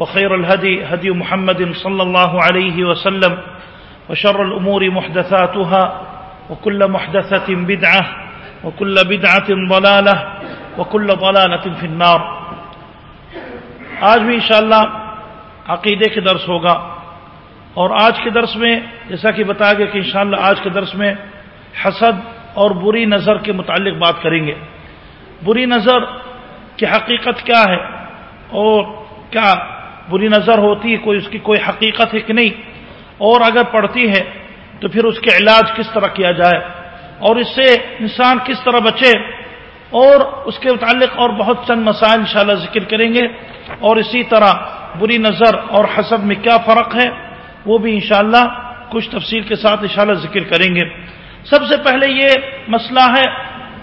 وخير الهدي، هدي محمد صلى الله عليه وسلم، وشر الأمور محدثاتها، وكل محدثة بدعة، وكل بدعة ضلالة، وكل ضلالة في النار. آج بھی انشاءاللہ عقیدے کے درس ہوگا، اور آج کے درس میں، جیسا کہ بتایا گیا کہ انشاءاللہ آج کے درس میں حسد اور بری نظر کے متعلق بات کریں گے۔ بری نظر کی حقیقت کیا ہے اور کیا بری نظر ہوتی ہے کوئی اس کی کوئی حقیقت ہے کہ نہیں؟ اور اگر پڑتی ہے تو پھر اس کے علاج کس طرح کیا جائے؟ اور اس سے انسان کس طرح بچے؟ اور اس کے متعلق اور بہت چند مسائل انشاءاللہ ذکر کریں گے۔ اور اسی طرح بری نظر اور حسب میں کیا فرق ہے؟ وہ بھی انشاءاللہ کچھ تفصیل کے ساتھ انشاءاللہ ذکر کریں گے۔ سب سے پہلے یہ مسئلہ ہے،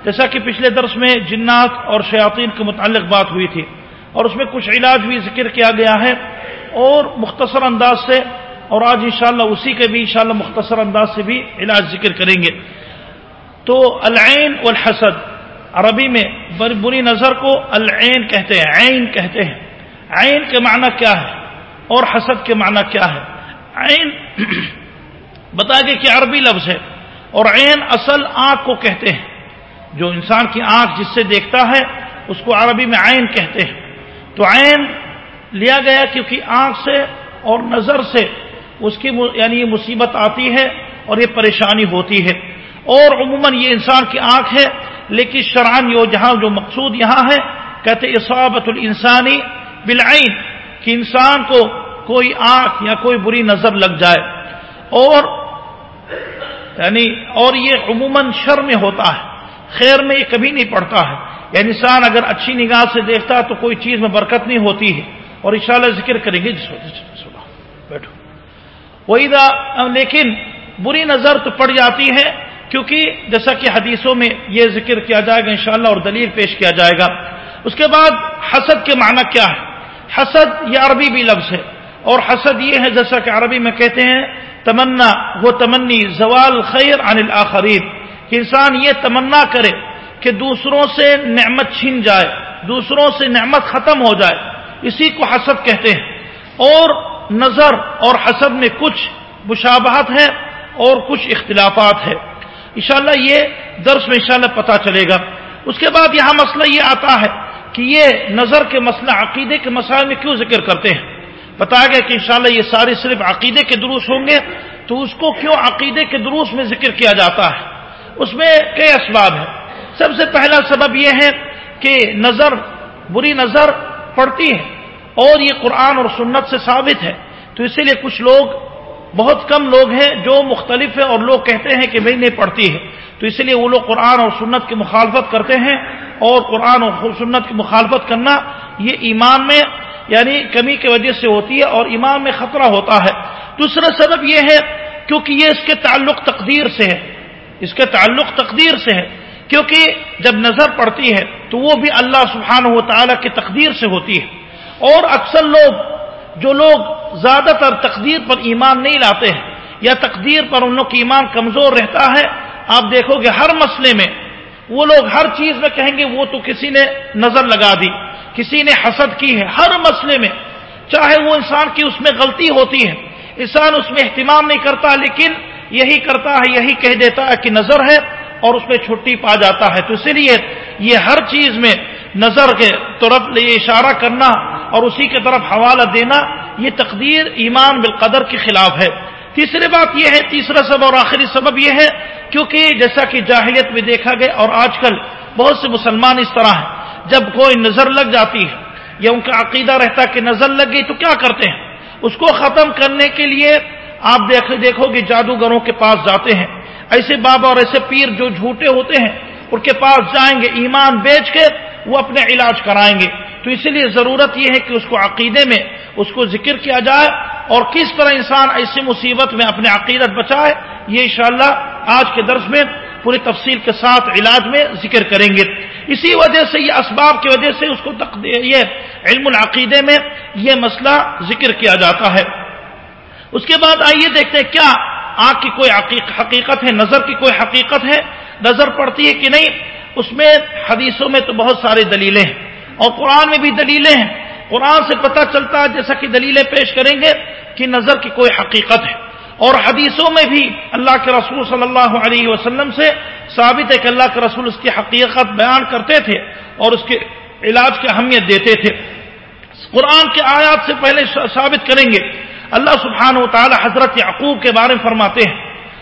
جیسا کہ پچھلے درس میں جنات اور شیاطین کے متعلق بات ہوئی تھی۔ اور اس میں کچھ علاج بھی ذکر کیا گیا ہے اور مختصر انداز سے اور آج انشاءاللہ اسی کے بھی انشاءاللہ مختصر انداز سے بھی علاج ذکر کریں گے۔ تو العین والحسد، عربی میں بری نظر کو العین کہتے ہیں، عین کہتے ہیں۔ عین کے معنی کیا ہے اور حسد کے معنی کیا ہے؟ عین بتا گئے کہ عربی لفظ ہے اور عین اصل آنکھ کو کہتے ہیں۔ جو انسان کی آنکھ جس سے دیکھتا ہے، اس کو عربی میں عین کہتے ہیں۔ تو عین لیا گیا کیونکہ آنکھ سے اور نظر سے اس کی یعنی یہ مصیبت آتی ہے اور یہ پریشانی ہوتی ہے۔ اور عموماً یہ انسان کی آنکھ ہے، لیکن شرعن یہ جہاں جو مقصود یہاں ہے، کہتے اصابت الانسانی بالعین، کہ انسان کو کوئی آنکھ یا کوئی بری نظر لگ جائے۔ اور یعنی اور یہ عموماً شر میں ہوتا ہے، خیر میں یہ کبھی نہیں پڑتا ہے۔ یعنی انسان اگر اچھی نگاہ سے دیکھتا ہے تو کوئی چیز میں برکت نہیں ہوتی ہے اور انشاءاللہ ذکر کریں گے جس وقت بیٹھو۔ وہی لیکن بری نظر تو پڑ جاتی ہے کیونکہ جیسا کہ حدیثوں میں یہ ذکر کیا جائے گا انشاءاللہ اور دلیل پیش کیا جائے گا۔ اس کے بعد حسد کے معنی کیا ہے؟ حسد یہ عربی بھی لفظ ہے اور حسد یہ ہے جیسا کہ عربی میں کہتے ہیں، تمنا، وہ تمنی، زوال خیر عن الاخرین۔ کہ انسان یہ تمنا کرے کہ دوسروں سے نعمت چھین جائے، دوسروں سے نعمت ختم ہو جائے۔ اسی کو حسد کہتے ہیں۔ اور نظر اور حسد میں کچھ مشابہت ہے اور کچھ اختلافات ہے۔ انشاءاللہ یہ درس میں انشاءاللہ پتا چلے گا۔ اس کے بعد یہاں مسئلہ یہ آتا ہے کہ یہ نظر کے مسئلہ، عقیدے کے مسائل میں کیوں ذکر کرتے ہیں؟ بتایا گیا کہ انشاءاللہ یہ سارے صرف عقیدے کے دروس ہوں گے، تو اس کو کیوں عقیدے کے دروس میں ذکر کیا جاتا ہے؟ اس میں کئی اسباب ہیں۔ سب سے پہلا سبب یہ ہے کہ نظر، بری نظر پڑتی ہے اور یہ قرآن اور سنت سے ثابت ہے۔ تو اسی لیے کچھ لوگ، بہت کم لوگ ہیں جو مختلف ہے اور لوگ کہتے ہیں کہ بھائی نہیں پڑھتی ہے۔ تو اسی لیے وہ لوگ قرآن اور سنت کی مخالفت کرتے ہیں اور قرآن اور سنت کی مخالفت کرنا یہ ایمان میں یعنی کمی کی وجہ سے ہوتی ہے اور ایمان میں خطرہ ہوتا ہے۔ دوسرا سبب یہ ہے کیونکہ یہ اس کے تعلق تقدیر سے ہے۔ اس کے تعلق تقدیر سے ہے۔ کیونکہ جب نظر پڑتی ہے تو وہ بھی اللہ سبحانہ و تعالیٰ کی تقدیر سے ہوتی ہے۔ اور اکثر لوگ جو لوگ زیادہ تر تقدیر پر ایمان نہیں لاتے ہیں یا تقدیر پر ان لوگ کی ایمان کمزور رہتا ہے، آپ دیکھو گے ہر مسئلے میں وہ لوگ ہر چیز میں کہیں گے وہ تو کسی نے نظر لگا دی، کسی نے حسد کی ہے۔ ہر مسئلے میں چاہے وہ انسان کی اس میں غلطی ہوتی ہے، انسان اس میں اہتمام نہیں کرتا، لیکن یہی کرتا ہے، یہی کہہ دیتا ہے کہ نظر ہے۔ اور اس میں چھٹی پا جاتا ہے تو اسی لیے یہ ہر چیز میں نظر کے طرف یہ اشارہ کرنا اور اسی کی طرف حوالہ دینا، یہ تقدیر ایمان بالقدر کے خلاف ہے۔ تیسری بات یہ ہے، تیسرا سبب اور آخری سبب یہ ہے، کیونکہ جیسا کہ جاہلیت میں دیکھا گیا اور آج کل بہت سے مسلمان اس طرح ہیں۔ جب کوئی نظر لگ جاتی ہے یا ان کا عقیدہ رہتا کہ نظر لگ گئی تو کیا کرتے ہیں؟ اس کو ختم کرنے کے لیے آپ دیکھو گے جادوگروں کے پاس جاتے ہیں۔ ایسے بابا اور ایسے پیر جو جھوٹے ہوتے ہیں، ان کے پاس جائیں گے، ایمان بیچ کے وہ اپنے علاج کرائیں گے۔ تو اسی لیے ضرورت یہ ہے کہ اس کو عقیدے میں، اس کو ذکر کیا جائے اور کس طرح انسان ایسی مصیبت میں اپنے عقیدت بچائے، یہ انشاءاللہ آج کے درس میں پوری تفصیل کے ساتھ علاج میں ذکر کریں گے۔ اسی وجہ سے، یہ اسباب کی وجہ سے اس کو یہ علم العقیدے میں یہ مسئلہ ذکر کیا جاتا ہے۔ اس کے بعد آئیے دیکھتے ہیں کیا آنکھ کی کوئی حقیقت ہے، نظر کی کوئی حقیقت ہے، نظر پڑتی ہے کہ نہیں، اس میں حدیثوں میں تو بہت ساری دلیلیں ہیں۔ اور قرآن میں بھی دلیلیں ہیں۔ قرآن سے پتہ چلتا ہے، جیسا کہ دلیلیں پیش کریں گے، کہ نظر کی کوئی حقیقت ہے۔ اور حدیثوں میں بھی اللہ کے رسول صلی اللہ علیہ وسلم سے ثابت ہے کہ اللہ کے رسول اس کی حقیقت بیان کرتے تھے اور اس کے علاج کی اہمیت دیتے تھے۔ قرآن کے آیات سے پہلے ثابت کریں گے اللہ سبحانہ و تعالی حضرت یعقوب کے بارے میں فرماتے ہیں،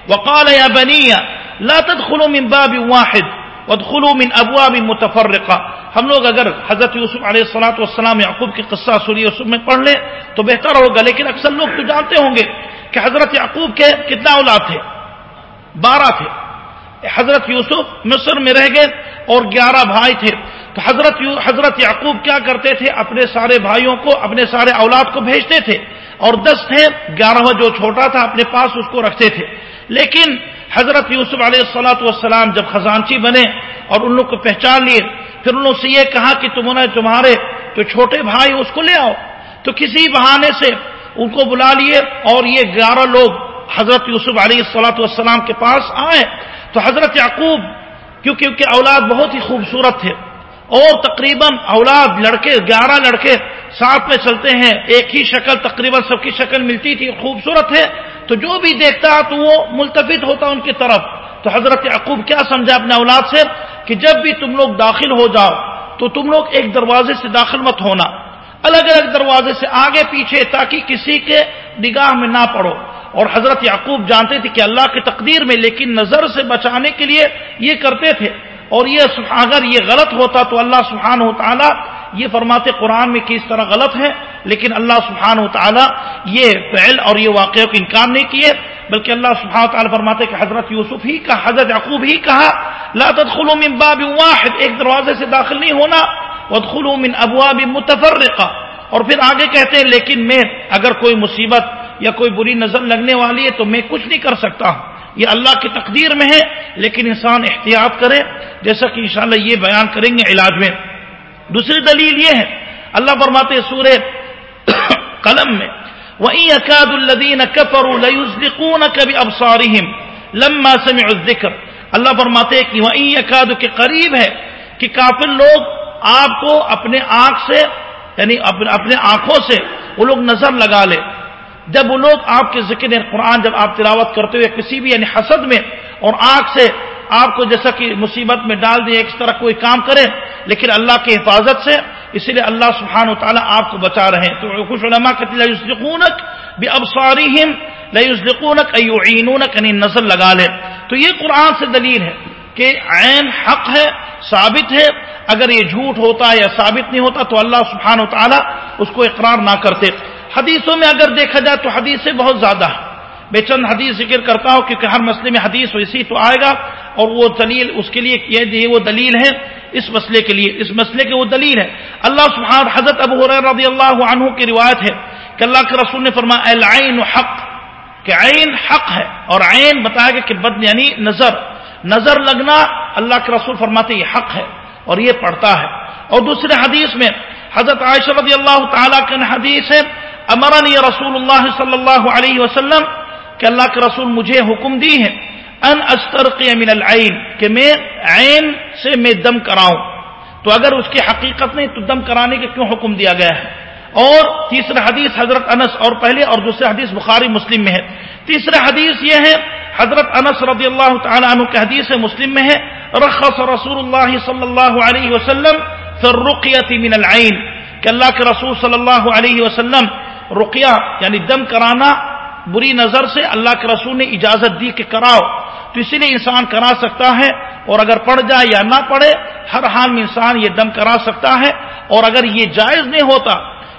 وقال یا بنی، لا تدخلوا من باب واحد، وادخلوا من ابواب متفرقہ۔ ہم لوگ اگر حضرت یوسف علیہ السلاۃ والسلام یعقوب کی قصہ سوری یوسف میں پڑھ لیں تو بہتر ہوگا، لیکن اکثر لوگ تو جانتے ہوں گے کہ حضرت یعقوب کے کتنا اولاد تھے؟ بارہ تھے۔ حضرت یوسف مصر میں رہ گئے اور گیارہ بھائی تھے۔ تو حضرت حضرت یعقوب کیا کرتے تھے؟ اپنے سارے بھائیوں کو، اپنے سارے اولاد کو بھیجتے تھے۔ اور دس تھے، گیارہواں جو چھوٹا تھا اپنے پاس اس کو رکھتے تھے۔ لیکن حضرت یوسف علیہ السلاۃ والسلام جب خزانچی بنے اور ان لوگ کو پہچان لیے، پھر انہوں سے یہ کہا کہ تم نے تمہارے جو چھوٹے بھائی اس کو لے آؤ۔ تو کسی بہانے سے ان کو بلا لیے اور یہ گیارہ لوگ حضرت یوسف علیہ السلاۃ والسلام کے پاس آئے۔ تو حضرت یعقوب، کیونکہ ان کے اولاد بہت ہی خوبصورت تھے۔ اور تقریباً اولاد لڑکے، گیارہ لڑکے ساتھ میں چلتے ہیں، ایک ہی شکل، تقریباً سب کی شکل ملتی تھی، خوبصورت ہے۔ تو جو بھی دیکھتا تو وہ ملتفت ہوتا ان کی طرف۔ تو حضرت یعقوب کیا سمجھا اپنے اولاد سے؟ کہ جب بھی تم لوگ داخل ہو جاؤ تو تم لوگ ایک دروازے سے داخل مت ہونا۔ الگ الگ دروازے سے آگے پیچھے تاکہ کسی کے نگاہ میں نہ پڑو۔ اور حضرت یعقوب جانتے تھے کہ اللہ کی تقدیر میں، لیکن نظر سے بچانے کے لیے یہ کرتے تھے۔ اور یہ اگر یہ غلط ہوتا تو اللہ سبحانہ و تعالیٰ یہ فرماتے قرآن میں کس طرح غلط ہے، لیکن اللہ سبحانہ و تعالیٰ یہ فعل اور یہ واقعوں کو انکار نہیں کیے، بلکہ اللہ سبحانہ و تعالیٰ فرماتے کہ حضرت یوسف ہی کا، حضرت یعقوب ہی کہا لا تدخلوا من باب واحد، ایک دروازے سے داخل نہیں ہونا، وادخلوا من ابواب متفرقہ۔ اور پھر آگے کہتے ہیں، لیکن میں اگر کوئی مصیبت یا کوئی بری نظر لگنے والی ہے تو میں کچھ نہیں کر سکتا۔ ہوں یہ اللہ کی تقدیر میں ہے، لیکن انسان احتیاط کرے، جیسا کہ انشاءاللہ یہ بیان کریں گے علاج میں۔ دوسری دلیل یہ ہے، اللہ فرماتے سورہ قلم میں، وَإِن يَكَادُ الَّذِينَ كَفَرُوا لَيُزْلِقُونَكَ بِأَبْصَارِهِمْ لَمَّا سَمِعُوا الذِّكْرَ۔ اللہ فرماتے کہ وَإِن يَكَادُ کے قریب ہے کہ کافر لوگ آپ کو اپنے آنکھ سے یعنی اپنے آنکھوں سے وہ لوگ نظر لگا لے۔ جب وہ لوگ آپ کے ذکر قرآن، جب آپ تلاوت کرتے ہوئے کسی بھی یعنی حسد میں اور آنکھ سے آپ کو جیسا کہ مصیبت میں ڈال دیں، ایک طرح کوئی کام کرے لیکن اللہ کی حفاظت سے، اسی لیے اللہ سبحانہ و تعالیٰ آپ کو بچا رہے ہیں۔ تو کچھ علماء کہتے لذقونک بھی اب ساری لذقونک ایونک یعنی نظر لگا لے تو یہ قرآن سے دلیل ہے کہ عین حق ہے، ثابت ہے۔ اگر یہ جھوٹ ہوتا یا ثابت نہیں ہوتا تو اللہ سبحانہ و تعالیٰ اس کو اقرار نہ کرتے۔ حدیثوں میں اگر دیکھا جائے تو حدیث سے بہت زیادہ ہے۔ بے چند حدیث ذکر کرتا ہوں کیونکہ ہر مسئلے میں حدیث ویسی تو آئے گا۔ اور وہ دلیل اس کے لیے یہ وہ دلیل ہے اس مسئلے کے لیے۔ اس مسئلے کے وہ دلیل ہے۔ اللہ سبحانہ حضرت ابو رضی اللہ عنہ کی روایت ہے کہ اللہ کے رسول نے فرمایا، العین حق، کہ عین حق ہے۔ اور عین بتایا گیا کہ بد یعنی نظر۔ نظر لگنا اللہ کے رسول فرماتے یہ حق ہے اور یہ پڑھتا ہے۔ اور دوسرے حدیث میں حضرت عائشہ رضی اللہ تعالیٰ کے حدیث ہے امرنی رسول اللہ صلی اللہ علیہ وسلم کہ اللہ کے رسول مجھے حکم دی ہے ان استرق من العین، کہ میں عین سے میں دم کراؤں۔ تو اگر اس کی حقیقت نہیں، تو دم کرانے کے کیوں حکم دیا گیا ہے؟ اور تیسرا حدیث حضرت انس اور پہلے، اور دوسرے حدیث بخاری مسلم میں ہے۔ تیسرا حدیث یہ ہے، حضرت انس رضی اللہ تعالیٰ عنہ کے حدیث مسلم میں ہے، رخص رسول اللہ صلی اللہ علیہ وسلم فرقیت من العین، کہ اللہ کے رسول صلی اللہ علیہ وسلم رقیہ یعنی دم کرانا، بری نظر سے اللہ کے رسول نے اجازت دی کہ کراؤ۔ تو اسی لیے انسان کرا سکتا ہے، اور اگر پڑھ جائے یا نہ پڑھے ہر حال میں انسان یہ دم کرا سکتا ہے۔ اور اگر یہ جائز نہیں ہوتا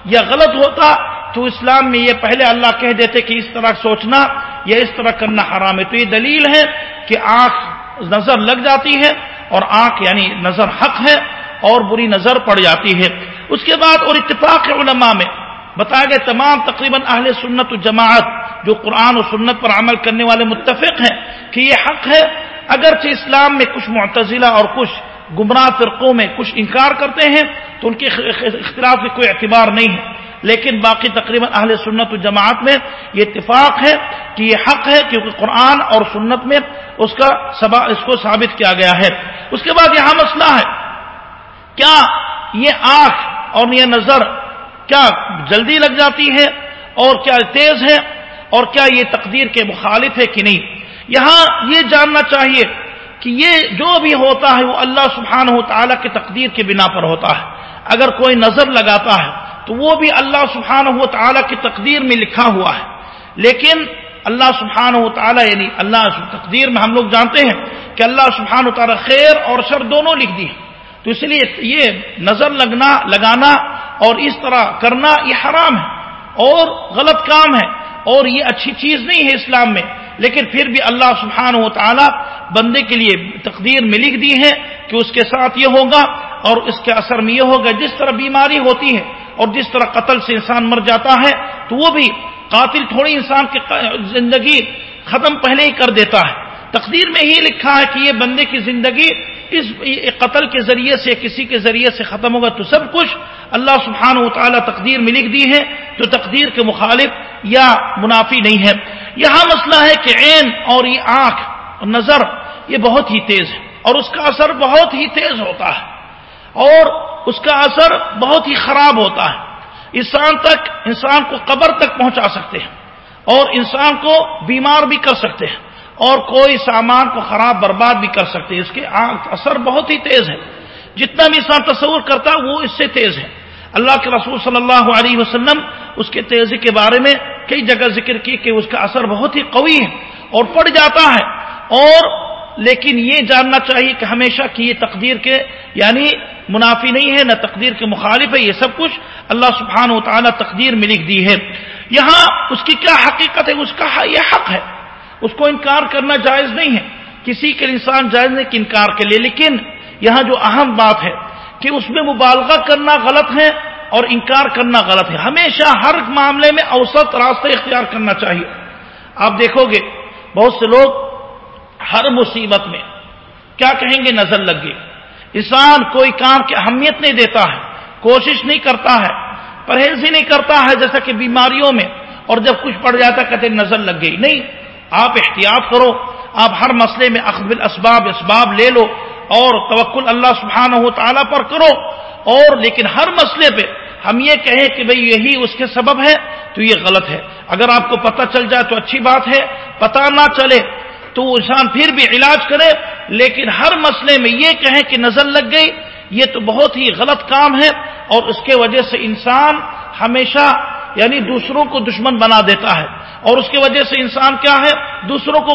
یا غلط ہوتا، تو اسلام میں یہ پہلے اللہ کہہ دیتے کہ اس طرح سوچنا یا اس طرح کرنا حرام ہے۔ تو یہ دلیل ہے کہ آنکھ نظر لگ جاتی ہے، اور آنکھ یعنی نظر حق ہے، اور بری نظر پڑ جاتی ہے۔ اس کے بعد اور اتفاق علماء میں بتایا گیا تمام تقریباً اہل سنت و جماعت جو قرآن و سنت پر عمل کرنے والے متفق ہیں کہ یہ حق ہے اگرچہ اسلام میں کچھ معتزلہ اور کچھ گمراہ فرقوں میں کچھ انکار کرتے ہیں تو ان کے اختلاف کی کوئی اعتبار نہیں ہے۔ لیکن باقی تقریباً اہل سنت و جماعت میں یہ اتفاق ہے کہ یہ حق ہے کیونکہ قرآن اور سنت میں اس کا سبا اس کو ثابت کیا گیا ہے۔ اس کے بعد یہاں مسئلہ ہے۔ کیا یہ آنکھ اور یہ نظر کیا جلدی لگ جاتی ہے اور کیا تیز ہے اور کیا یہ تقدیر کے مخالف ہے کہ نہیں؟ یہاں یہ جاننا چاہیے کہ یہ جو بھی ہوتا ہے وہ اللہ سبحانہ و تعالیٰ کی تقدیر کے بنا پر ہوتا ہے۔ اگر کوئی نظر لگاتا ہے تو وہ بھی اللہ سبحانہ و تعالیٰ کی تقدیر میں لکھا ہوا ہے۔ لیکن اللہ سبحانہ و تعالیٰ یعنی اللہ تقدیر میں ہم لوگ جانتے ہیں کہ اللہ سبحانہ و تعالیٰ خیر اور شر دونوں لکھ دی تو اس لیے یہ نظر لگنا لگانا اور اس طرح کرنا یہ حرام ہے اور غلط کام ہے اور یہ اچھی چیز نہیں ہے اسلام میں۔ لیکن پھر بھی اللہ سبحانہ و تعالیٰ بندے کے لیے تقدیر میں لکھ دی ہے کہ اس کے ساتھ یہ ہوگا اور اس کے اثر میں یہ ہوگا۔ جس طرح بیماری ہوتی ہے اور جس طرح قتل سے انسان مر جاتا ہے تو وہ بھی قاتل تھوڑی انسان کی زندگی ختم پہلے ہی کر دیتا ہے۔ تقدیر میں ہی لکھا ہے کہ یہ بندے کی زندگی اس قتل کے ذریعے سے کسی کے ذریعے سے ختم ہوگا تو سب کچھ اللہ سبحانہ و تعالیٰ تقدیر میں لکھ دی ہے تو تقدیر کے مخالف یا منافی نہیں ہے۔ یہاں مسئلہ ہے کہ عین اور یہ آنکھ اور نظر یہ بہت ہی تیز ہے اور اس کا اثر بہت ہی تیز ہوتا ہے اور اس کا اثر بہت ہی خراب ہوتا ہے۔ انسان تک، انسان کو قبر تک پہنچا سکتے ہیں اور انسان کو بیمار بھی کر سکتے ہیں۔ اور کوئی سامان کو خراب برباد بھی کر سکتے ہیں اس کے اثر بہت ہی تیز ہے۔ جتنا بھی انسان تصور کرتا وہ اس سے تیز ہے۔ اللہ کے رسول صلی اللہ علیہ وسلم اس کے تیزی کے بارے میں کئی جگہ ذکر کی کہ اس کا اثر بہت ہی قوی ہے اور پڑ جاتا ہے۔ اور لیکن یہ جاننا چاہیے کہ ہمیشہ کی یہ تقدیر کے یعنی منافی نہیں ہے، نہ تقدیر کے مخالف ہے، یہ سب کچھ اللہ سبحانہ و تعالیٰ تقدیر میں لکھ دی ہے۔ یہاں اس کی کیا حقیقت ہے؟ اس کا یہ حق ہے۔ اس کو انکار کرنا جائز نہیں ہے۔ کسی کے انسان جائز نہیں کہ انکار کے لیے لیکن یہاں جو اہم بات ہے کہ اس میں مبالغہ کرنا غلط ہے اور انکار کرنا غلط ہے۔ ہمیشہ ہر معاملے میں اوسط راستہ اختیار کرنا چاہیے۔ آپ دیکھو گے بہت سے لوگ ہر مصیبت میں کیا کہیں گے؟ نظر لگ گئی انسان کوئی کام کی اہمیت نہیں دیتا ہے، کوشش نہیں کرتا ہے، پرہیز ہی نہیں کرتا ہے، جیسا کہ بیماریوں میں اور جب کچھ پڑ جاتا کہتے نظر لگ گئی۔ نہیں آپ احتیاط کرو، آپ ہر مسئلے میں اخب الاسباب اسباب لے لو اور توکل اللہ سبحانہ و تعالیٰ پر کرو۔ اور لیکن ہر مسئلے پہ ہم یہ کہیں کہ بھئی یہی اس کے سبب ہے تو یہ غلط ہے۔ اگر آپ کو پتہ چل جائے تو اچھی بات ہے، پتہ نہ چلے تو انسان پھر بھی علاج کرے۔ لیکن ہر مسئلے میں یہ کہیں کہ نظر لگ گئی، یہ تو بہت ہی غلط کام ہے۔ اور اس کے وجہ سے انسان ہمیشہ یعنی دوسروں کو دشمن بنا دیتا ہے اور اس کی وجہ سے انسان کیا ہے دوسروں کو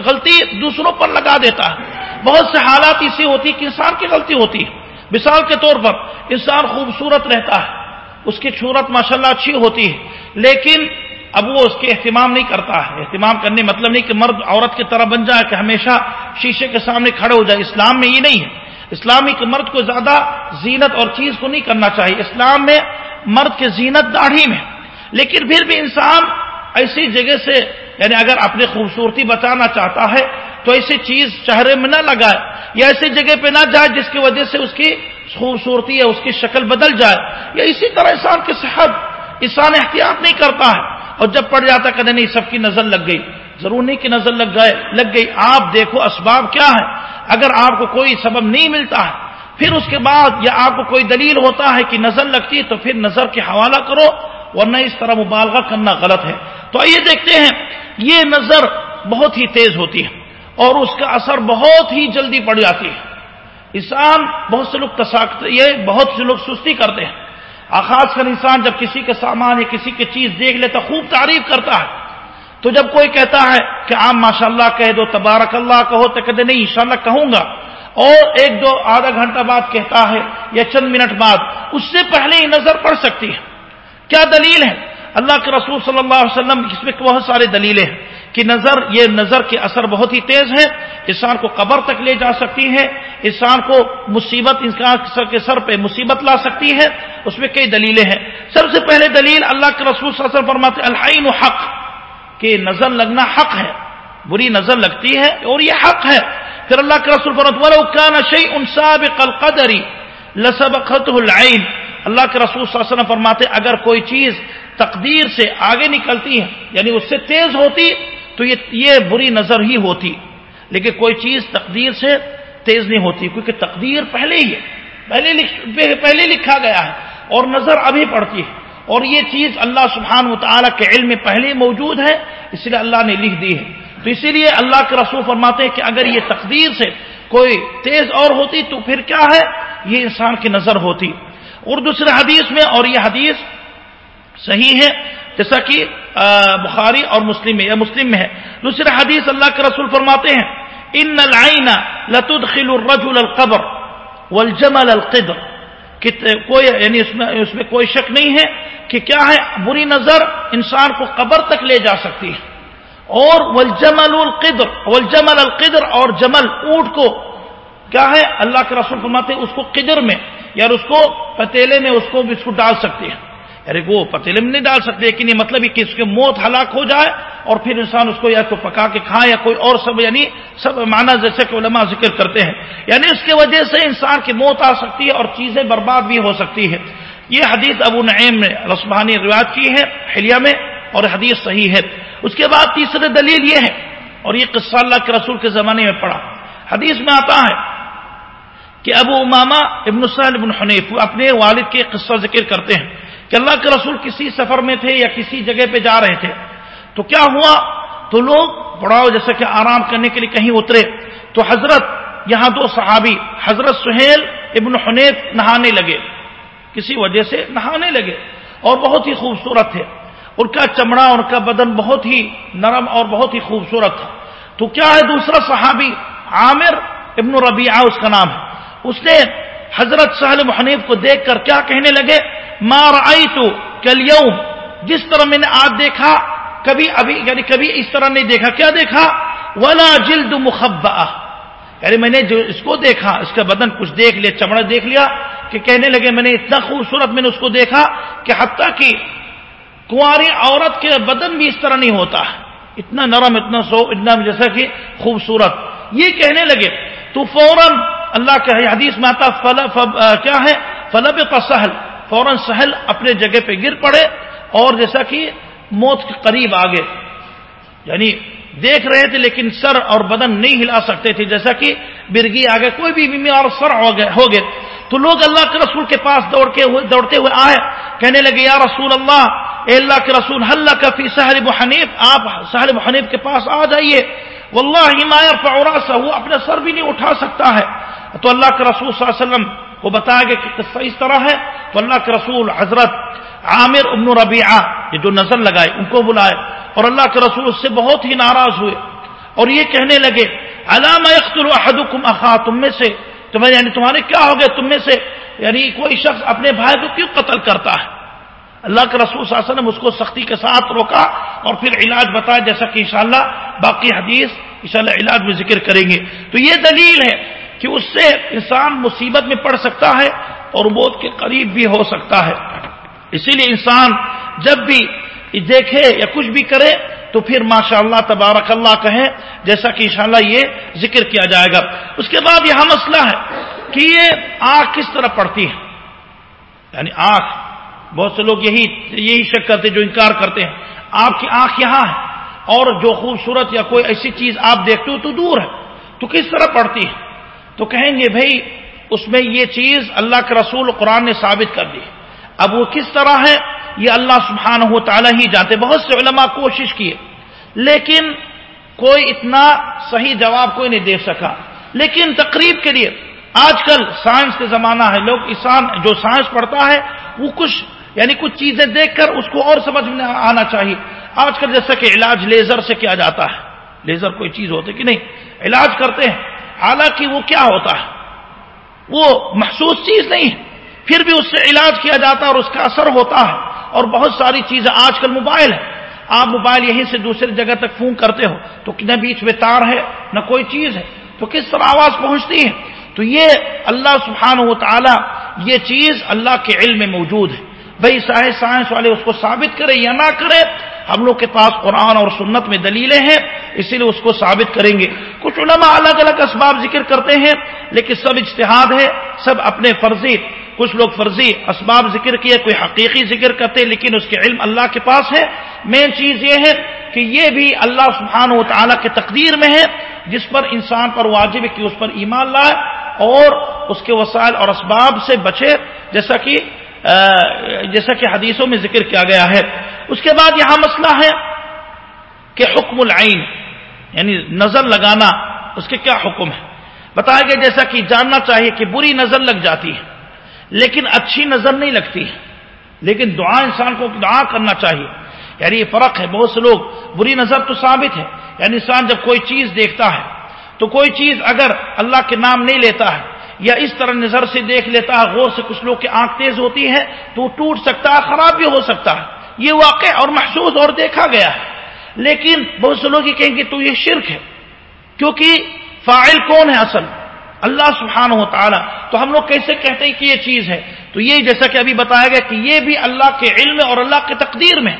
غلطی دوسروں پر لگا دیتا ہے بہت سے حالات ایسی ہوتی کہ انسان کی غلطی ہوتی ہے مثال کے طور پر انسان خوبصورت رہتا ہے اس کی صورت ماشاءاللہ اچھی ہوتی ہے لیکن اب وہ اس کے اہتمام نہیں کرتا ہے اہتمام کرنے مطلب نہیں کہ مرد عورت کی طرح بن جائے کہ ہمیشہ شیشے کے سامنے کھڑے ہو جائے اسلام میں یہ نہیں ہے اسلامی کے مرد کو زیادہ زینت اور چیز کو نہیں کرنا چاہیے اسلام میں مرد کے زینت داڑھی میں لیکن پھر بھی انسان ایسی جگہ سے یعنی اگر اپنی خوبصورتی بچانا چاہتا ہے، تو ایسی چیز چہرے میں نہ لگائے، یا ایسی جگہ پہ نہ جائے جس کی وجہ سے اس کی خوبصورتی یا اس کی شکل بدل جائے، یا اسی طرح انسان کی صحت، انسان احتیاط نہیں کرتا ہے۔ اور جب پڑ جاتا کہ نہیں، سب کی نظر لگ گئی، ضرور نہیں کہ نظر لگ گئے لگ گئی۔ آپ دیکھو اسباب کیا ہے اگر آپ کو کوئی سبب نہیں ملتا ہے، پھر اس کے بعد یا آپ کو کوئی دلیل ہوتا ہے کہ نظر لگتی ہے، تو پھر نظر کے حوالہ کرو۔ ورنہ اس طرح مبالغہ کرنا غلط ہے۔ تو آئیے دیکھتے ہیں، یہ نظر بہت ہی تیز ہوتی ہے اور اس کا اثر بہت ہی جلدی پڑ جاتی ہے۔ انسان بہت سے لوگ تساکت، یہ بہت سے لوگ سستی کرتے ہیں۔ خاص کر انسان جب کسی کے سامان یا کسی کی چیز دیکھ لیتا، خوب تعریف کرتا ہے۔ تو جب کوئی کہتا ہے کہ آپ ماشاء اللہ کہہ دو تبارک اللہ کہو، تو کہتے نہیں، انشاءاللہ کہوں گا۔ اور ایک دو آدھا گھنٹہ بعد کہتا ہے، یا چند منٹ بعد، اس سے پہلے ہی نظر پڑ سکتی ہے۔ کیا دلیل ہے؟ اللہ کے رسول صلی اللہ علیہ وسلم اس میں بہت سارے دلیلیں ہیں۔ کہ نظر، یہ نظر کے اثر بہت ہی تیز ہے انسان کو قبر تک لے جا سکتی ہے انسان کو مصیبت انسان کے سر پہ مصیبت لا سکتی ہے۔ اس میں کئی دلیلیں ہیں۔ سب سے پہلے دلیل اللہ کے رسول صلی اللہ علیہ وسلم فرماتے الحین حق، کہ نظر لگنا حق ہے۔ بری نظر لگتی ہے اور یہ حق ہے۔ پھر اللہ کے رسول سابق القدری لسبقته العین اللہ کے رسول صلی اللہ علیہ وسلم فرماتے اگر کوئی چیز تقدیر سے آگے نکلتی ہے یعنی اس سے تیز ہوتی، تو یہ بری نظر ہی ہوتی۔ لیکن کوئی چیز تقدیر سے تیز نہیں ہوتی، کیونکہ تقدیر پہلے ہی ہے، پہلے پہلے لکھا گیا ہے اور نظر ابھی پڑتی ہے۔ اور یہ چیز اللہ سبحان و تعالیٰ کے علم میں پہلے موجود ہے، اس لیے اللہ نے لکھ دی ہے۔ تو اسی لیے اللہ کے رسول فرماتے ہیں کہ اگر یہ تقدیر سے کوئی تیز اور ہوتی تو پھر کیا ہے؟ یہ انسان کی نظر ہوتی۔ اور دوسرے حدیث میں اور یہ حدیث صحیح ہے، جیسا کہ بخاری اور مسلم میں یا مسلم میں ہے۔ دوسرے حدیث اللہ کے رسول فرماتے ہیں، ان العین لتدخل الرجل القبر والجمل القدر. کوئی یعنی اس میں اس میں کوئی شک نہیں ہے کہ کیا ہے، بری نظر انسان کو قبر تک لے جا سکتی ہے۔ اور والجمل القدر والجمل القدر اور جمل اونٹ کو، کیا ہے، اللہ کے رسول فرماتے اس کو قدر میں۔ یا اس کو پتیلے میں اس کو اس کو ڈال سکتے ہیں۔ ارے وہ پتیلے میں نہیں ڈال سکتے، لیکن یہ مطلب کہ اس کے موت ہلاک ہو جائے اور پھر انسان اس کو یا تو پکا کے کھائے یا کوئی اور سب یعنی سب معنی جیسے کہ علماء ذکر کرتے ہیں۔ یعنی اس کی وجہ سے انسان کی موت آ سکتی ہے اور چیزیں برباد بھی ہو سکتی ہے یہ حدیث ابو نعیم نے رسمانی روایت کی ہے حلیہ میں اور حدیث صحیح ہے۔ اس کے بعد تیسرے دلیل یہ ہے، اور یہ قصہ اللہ کے رسول کے زمانے میں پڑا۔ حدیث میں آتا ہے کہ ابو اماما ابن سہل ابن حنیف اپنے والد کے قصہ ذکر کرتے ہیں کہ اللہ کے رسول کسی سفر میں تھے یا کسی جگہ پہ جا رہے تھے۔ تو کیا ہوا؟ تو لوگ بڑا جیسا کہ آرام کرنے کے لیے کہیں اترے۔ تو حضرت یہاں دو صحابی، حضرت سہیل ابن حنیف نہانے لگے۔ کسی وجہ سے نہانے لگے اور بہت ہی خوبصورت تھے۔ ان کا چمڑا، ان کا بدن بہت ہی نرم اور بہت ہی خوبصورت تھا۔ تو کیا ہے دوسرا صحابی؟ عامر ابن ربیعہ، اس کا نام ہے۔ اس نے حضرت سہل حنیف کو دیکھ کر کیا کہنے لگے؟ مار آئی تو کل جس طرح میں نے آج دیکھا، کبھی ابھی یعنی کبھی اس طرح نہیں دیکھا۔ کیا دیکھا؟ ولا جلد مخبا یعنی میں نے جو اس کو دیکھا، اس کا بدن کچھ دیکھ لیا، چمڑا دیکھ لیا، کہ کہنے لگے، میں نے اتنا خوبصورت میں نے اس کو دیکھا کہ حتیٰ کہ کنواری عورت کے بدن بھی اس طرح نہیں ہوتا۔ اتنا نرم، اتنا سو، اتنا جیسا کہ خوبصورت۔ یہ کہنے لگے، تو فوراً اللہ کے حدیث میں آتا فل کیا ہے؟ فلب کا سہل، فوراً سہل اپنے جگہ پہ گر پڑے اور جیسا کہ موت کے قریب آگے۔ یعنی دیکھ رہے تھے لیکن سر اور بدن نہیں ہلا سکتے تھے، جیسا کہ برگی آگے کوئی بھی بیمار سر ہو گئے ہو گئے۔ تو لوگ اللہ کے رسول کے پاس دوڑ کے ہوئے دوڑتے ہوئے آئے۔ کہنے لگے، یا رسول اللہ، اے اللہ کے رسول حل کا فی سہل حنیف؟ آپ سہل حنیف کے پاس آ جائیے۔ واللہ ہمایہ فوراً سا وہ اپنے سر بھی نہیں اٹھا سکتا ہے۔ تو اللہ کے رسول صلی اللہ علیہ وسلم کو بتایا گیا کہ قصہ اس طرح ہے، تو اللہ کے رسول حضرت عامر ابن ربیعہ یہ جو نظر لگائے، ان کو بلائے، اور اللہ کے رسول اس سے بہت ہی ناراض ہوئے، اور یہ کہنے لگے علامہ اختر احدکم اخا، تم میں سے؟ تمہیں یعنی تمہارے کیا ہو گئے تم میں سے؟ یعنی کوئی شخص اپنے بھائی کو کیوں قتل کرتا ہے؟ اللہ کے رسول صلی اللہ علیہ وسلم اس کو سختی کے ساتھ روکا، اور پھر علاج بتایا، جیسا کہ انشاءاللہ باقی حدیث انشاءاللہ علاج میں ذکر کریں گے۔ تو یہ دلیل ہے کہ اس سے انسان مصیبت میں پڑ سکتا ہے اور موت کے قریب بھی ہو سکتا ہے۔ اسی لیے انسان جب بھی دیکھے یا کچھ بھی کرے تو پھر ماشاء اللہ تبارک اللہ کہیں جیسا کہ انشاءاللہ یہ ذکر کیا جائے گا۔ اس کے بعد یہاں مسئلہ ہے کہ یہ آنکھ کس طرح پڑتی ہے؟ یعنی آنکھ، بہت سے لوگ یہی یہی شک کرتے جو انکار کرتے ہیں۔ آپ کی آنکھ یہاں ہے اور جو خوبصورت یا کوئی ایسی چیز آپ دیکھتے ہو تو دور ہے۔ تو کس طرح پڑتی ہے؟ تو کہیں گے بھائی اس میں یہ چیز اللہ کے رسول قرآن نے ثابت کر دی۔ اب وہ کس طرح ہے یہ اللہ سبحانہ و تعالیٰ ہی جانتے۔ بہت سے علماء کوشش کیے، لیکن کوئی اتنا صحیح جواب کوئی نہیں دے سکا۔ لیکن تقریب کے لیے، آج کل سائنس کے زمانہ ہے، لوگ انسان جو سائنس پڑھتا ہے، وہ کچھ یعنی کچھ چیزیں دیکھ کر اس کو اور سمجھ میں آنا چاہیے۔ آج کل جیسا کہ علاج لیزر سے کیا جاتا ہے۔ لیزر کوئی چیز ہوتی کہ نہیں؟ علاج کرتے ہیں۔ حالانکہ وہ کیا ہوتا ہے؟ وہ محسوس چیز نہیں ہے۔ پھر بھی اس سے علاج کیا جاتا ہے اور اس کا اثر ہوتا ہے۔ اور بہت ساری چیزیں آج کل موبائل ہے آپ موبائل یہیں سے دوسری جگہ تک فون کرتے ہو تو نہ بیچ میں تار ہے، نہ کوئی چیز ہے۔ تو کس طرح آواز پہنچتی ہے؟ تو یہ اللہ سبحانہ و تعالی یہ چیز اللہ کے علم میں موجود ہے۔ بھائی سائے سائنس والے اس کو ثابت کرے یا نہ کرے ہم لوگ کے پاس قرآن اور سنت میں دلیلیں ہیں، اسی لیے اس کو ثابت کریں گے۔ کچھ علماء الگ الگ اسباب ذکر کرتے ہیں، لیکن سب اجتہاد ہے، سب اپنے فرضی، کچھ لوگ فرضی اسباب ذکر کیے، کوئی حقیقی ذکر کرتے، لیکن اس کے علم اللہ کے پاس ہے۔ مین چیز یہ ہے کہ یہ بھی اللہ سبحانہ و تعالیٰ کے تقدیر میں ہے، جس پر انسان پر واجب ہے کہ اس پر ایمان لائے اور اس کے وسائل اور اسباب سے بچے۔ جیسا کہ جیسا کہ حدیثوں میں ذکر کیا گیا ہے۔ اس کے بعد یہاں مسئلہ ہے کہ حکم العین یعنی نظر لگانا، اس کے کیا حکم ہے؟ بتایا گیا جیسا کہ جاننا چاہیے کہ بری نظر لگ جاتی ہے، لیکن اچھی نظر نہیں لگتی ہے۔ لیکن دعا انسان کو، دعا کرنا چاہیے۔ یعنی یہ فرق ہے، بہت سے لوگ بری نظر تو ثابت ہے۔ یعنی انسان جب کوئی چیز دیکھتا ہے، تو کوئی چیز اگر اللہ کے نام نہیں لیتا ہے یا اس طرح نظر سے دیکھ لیتا ہے، غور سے کچھ لوگ کی آنکھ تیز ہوتی ہے تو وہ ٹوٹ سکتا ہے، خراب بھی ہو سکتا ہے۔ یہ واقع اور محسوس اور دیکھا گیا ہے۔ لیکن بہت سے لوگ یہ کہیں گے تو یہ شرک ہے۔ کیونکہ فائل کون ہے اصل؟ اللہ سبحانہ و تعالیٰ تو ہم لوگ کیسے کہتے ہیں کہ یہ چیز ہے؟ تو یہ جیسا کہ ابھی بتایا گیا کہ یہ بھی اللہ کے علم اور اللہ کے تقدیر میں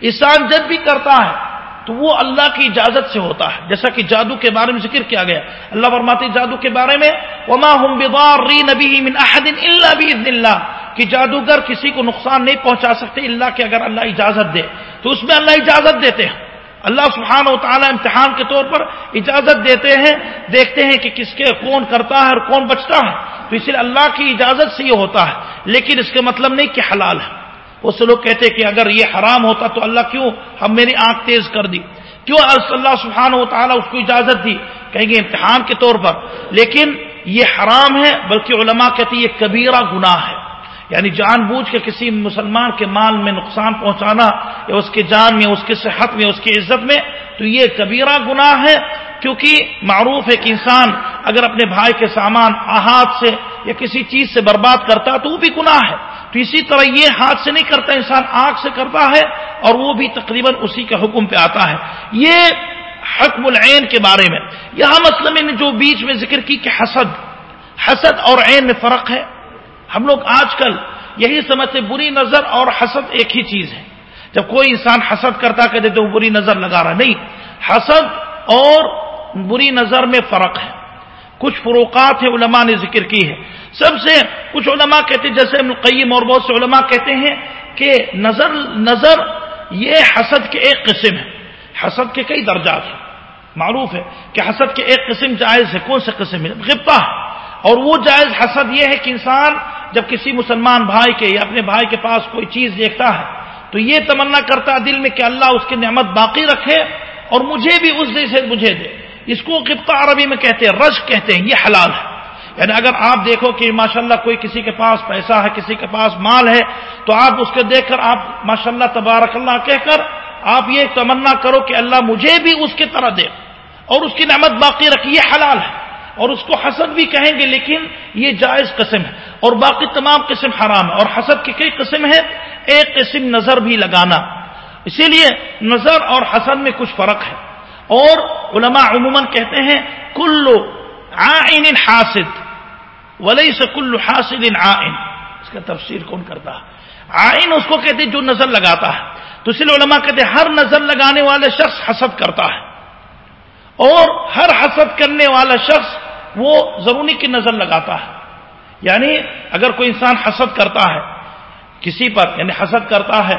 انسان جب بھی کرتا ہے تو وہ اللہ کی اجازت سے ہوتا ہے۔ جیسا کہ جادو کے بارے میں ذکر کیا گیا۔ اللہ فرماتے جادو کے بارے میں، وما نبی من احد اللہ کہ جادوگر کسی کو نقصان نہیں پہنچا سکتے اللہ کہ اگر اللہ اجازت دے۔ تو اس میں اللہ اجازت دیتے ہیں۔ اللہ سبحانہ و تعالیٰ امتحان کے طور پر اجازت دیتے ہیں، دیکھتے ہیں کہ کس کے کون کرتا ہے اور کون بچتا ہے۔ تو اس لیے اللہ کی اجازت سے یہ ہوتا ہے۔ لیکن اس کا مطلب نہیں کہ حلال ہے۔ اس سے لوگ کہتے کہ اگر یہ حرام ہوتا تو اللہ کیوں ہم میری آنکھ تیز کر دی؟ کیوں اللہ سبحانہ و تعالیٰ اس کو اجازت دی؟ کہیں گے امتحان کے طور پر۔ لیکن یہ حرام ہے، بلکہ علماء کہتے یہ کبیرہ گناہ ہے۔ یعنی جان بوجھ کے کسی مسلمان کے مال میں نقصان پہنچانا یا اس کے جان میں، اس کی صحت میں، اس کی عزت میں، تو یہ کبیرہ گناہ ہے۔ کیونکہ معروف ہے کہ انسان اگر اپنے بھائی کے سامان ہاتھ سے یا کسی چیز سے برباد کرتا تو وہ بھی گناہ ہے۔ تو اسی طرح یہ ہاتھ سے نہیں کرتا، انسان آنکھ سے کرتا ہے اور وہ بھی تقریباً اسی کے حکم پہ آتا ہے۔ یہ حکم العین کے بارے میں۔ یہاں مسئلہ میں نے جو بیچ میں ذکر کی کہ حسد حسد اور عین میں فرق ہے۔ ہم لوگ آج کل یہی سمجھتے بری نظر اور حسد ایک ہی چیز ہے۔ جب کوئی انسان حسد کرتا کہتے تو بری نظر لگا رہا نہیں، حسد اور بری نظر میں فرق ہے۔ کچھ فروقات ہیں، علماء نے ذکر کی ہے۔ سب سے کچھ علماء کہتے ہیں، جیسے قیم اور بہت سے علماء کہتے ہیں کہ نظر نظر یہ حسد کے ایک قسم ہے۔ حسد کے کئی درجات ہیں۔ معروف ہے کہ حسد کے ایک قسم جائز ہے۔ کون سے قسم ہے؟ غبطہ اور وہ جائز حسد یہ ہے کہ انسان جب کسی مسلمان بھائی کے یا اپنے بھائی کے پاس کوئی چیز دیکھتا ہے، تو یہ تمنا کرتا دل میں کہ اللہ اس کی نعمت باقی رکھے اور مجھے بھی اس سے مجھے دے۔ اس کو قبطہ عربی میں کہتے ہیں رش کہتے ہیں، یہ حلال ہے۔ یعنی اگر آپ دیکھو کہ ماشاءاللہ کوئی کسی کے پاس پیسہ ہے، کسی کے پاس مال ہے، تو آپ اس کو دیکھ کر آپ ماشاءاللہ تبارک اللہ کہہ کر آپ یہ تمنا کرو کہ اللہ مجھے بھی اس کی طرح دے اور اس کی نعمت باقی رکھے، یہ حلال ہے۔ اور اس کو حسد بھی کہیں گے، لیکن یہ جائز قسم ہے۔ اور باقی تمام قسم حرام ہے اور حسد کی کئی قسم ہے ایک قسم نظر بھی لگانا۔ اسی لیے نظر اور حسد میں کچھ فرق ہے۔ اور علماء عموماً کہتے ہیں کلو آئین حاسد ولی سے کلو حاصل آئین اس کا تفسیر کون کرتا ہے؟ آئین اس کو کہتے جو نظر لگاتا ہے۔ تو اس لیے علماء کہتے ہیں، ہر نظر لگانے والے شخص حسد کرتا ہے۔ اور ہر حسد کرنے والا شخص وہ ضروری کی نظر لگاتا ہے۔ یعنی اگر کوئی انسان حسد کرتا ہے، کسی پر یعنی حسد کرتا ہے،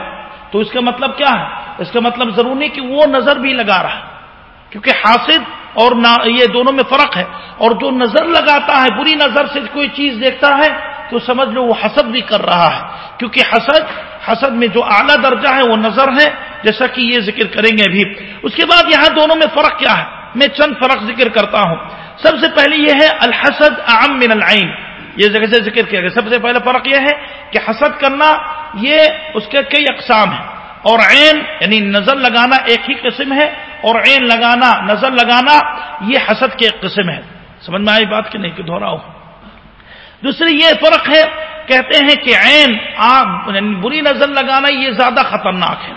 تو اس کا مطلب کیا ہے؟ اس کا مطلب ضروری کہ وہ نظر بھی لگا رہا ہے، کیونکہ حاسد اور یہ دونوں میں فرق ہے۔ اور جو نظر لگاتا ہے، بری نظر سے کوئی چیز دیکھتا ہے، تو سمجھ لو وہ حسد بھی کر رہا ہے۔ کیونکہ حسد حسد میں جو اعلیٰ درجہ ہے، وہ نظر ہے، جیسا کہ یہ ذکر کریں گے ابھی اس کے بعد یہاں دونوں میں فرق کیا ہے؟ میں چند فرق ذکر کرتا ہوں۔ سب سے پہلے یہ ہے، الحسد اعم من العین۔ یہ جگہ سے ذکر کیا گیا۔ سب سے پہلے فرق یہ ہے کہ حسد کرنا یہ اس کے کئی اقسام ہیں۔ اور عین یعنی نظر لگانا ایک ہی قسم ہے، اور عین لگانا، نظر لگانا یہ حسد کے ایک قسم ہے۔ سمجھ میں آئی بات کہ نہیں کہ دہراؤ۔ دوسری یہ فرق ہے، کہتے ہیں کہ عین یعنی بری نظر لگانا یہ زیادہ خطرناک ہے،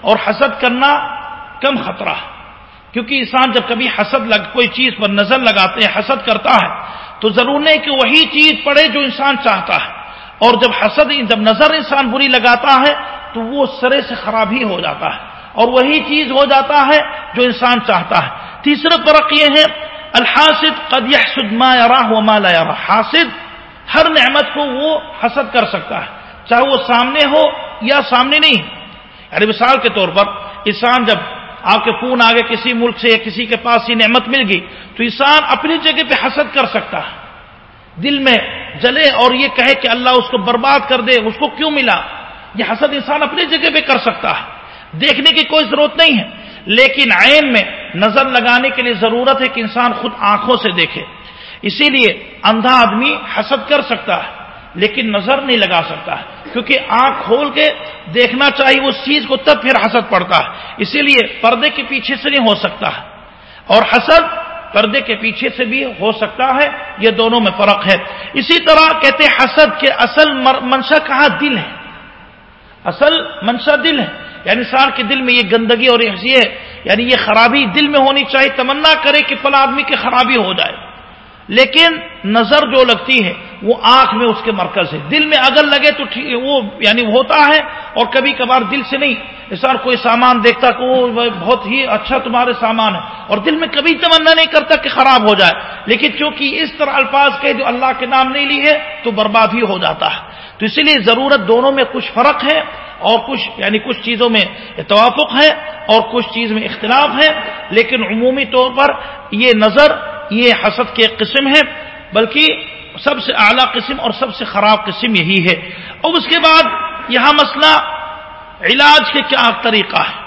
اور حسد کرنا کم خطرہ ہے۔ کیونکہ انسان جب کبھی حسد لگ، کوئی چیز پر نظر لگاتے ہیں، حسد کرتا ہے تو ضرور نہیں کہ وہی چیز پڑے جو انسان چاہتا ہے۔ اور جب حسد، جب نظر انسان بری لگاتا ہے، تو وہ سرے سے خراب ہی ہو جاتا ہے۔ اور وہی چیز ہو جاتا ہے جو انسان چاہتا ہے۔ تیسرا فرق یہ ہے، الحاسد قد يحسد ما يراه وما لا يراه حاسد، ہر نعمت کو وہ حسد کر سکتا ہے، چاہے وہ سامنے ہو یا سامنے نہیں۔ یعنی مثال کے طور پر انسان جب آپ کے فون آگے کسی ملک سے یا کسی کے پاس یہ نعمت مل گئی تو انسان اپنی جگہ پہ حسد کر سکتا ہے۔ دل میں جلے اور یہ کہے کہ اللہ اس کو برباد کر دے، اس کو کیوں ملا؟ یہ حسد انسان اپنی جگہ پہ کر سکتا ہے۔ دیکھنے کی کوئی ضرورت نہیں ہے۔ لیکن عین میں نظر لگانے کے لیے ضرورت ہے کہ انسان خود آنکھوں سے دیکھے۔ اسی لیے اندھا آدمی حسد کر سکتا ہے۔ لیکن نظر نہیں لگا سکتا کیونکہ آنکھ کھول کے دیکھنا چاہیے، اس چیز کو تب پھر حسد پڑتا ہے۔ اسی لیے پردے کے پیچھے سے نہیں ہو سکتا ہے۔ اور حسد پردے کے پیچھے سے بھی ہو سکتا ہے، یہ دونوں میں فرق ہے۔ اسی طرح کہتے حسد کے اصل منشا کہاں دل ہے؟ اصل منشا دل ہے۔ یعنی انسان کے دل میں یہ گندگی اور یہ یعنی یہ خرابی دل میں ہونی چاہیے، تمنا کرے کہ فلا آدمی کی خرابی ہو جائے۔ لیکن نظر جو لگتی ہے، وہ آنکھ میں اس کے مرکز ہے۔ دل میں اگر لگے تو وہ یعنی ہوتا ہے اور کبھی کبھار دل سے نہیں۔ انسان کوئی سامان دیکھتا کہ وہ بہت ہی اچھا تمہارے سامان ہے۔ اور دل میں کبھی تمنا نہیں کرتا کہ خراب ہو جائے۔ لیکن چونکہ اس طرح الفاظ کے جو اللہ کے نام نہیں لی ہے تو برباد ہی ہو جاتا ہے۔ تو اسی لیے ضرورت دونوں میں کچھ فرق ہے اور کچھ یعنی کچھ چیزوں میں توافق ہے اور کچھ چیز میں اختلاف ہے۔ لیکن عمومی طور پر یہ نظر یہ حسد کی ایک قسم ہے بلکہ سب سے اعلیٰ قسم اور سب سے خراب قسم یہی ہے۔ اور اس کے بعد یہاں مسئلہ علاج کے کیا طریقہ ہے۔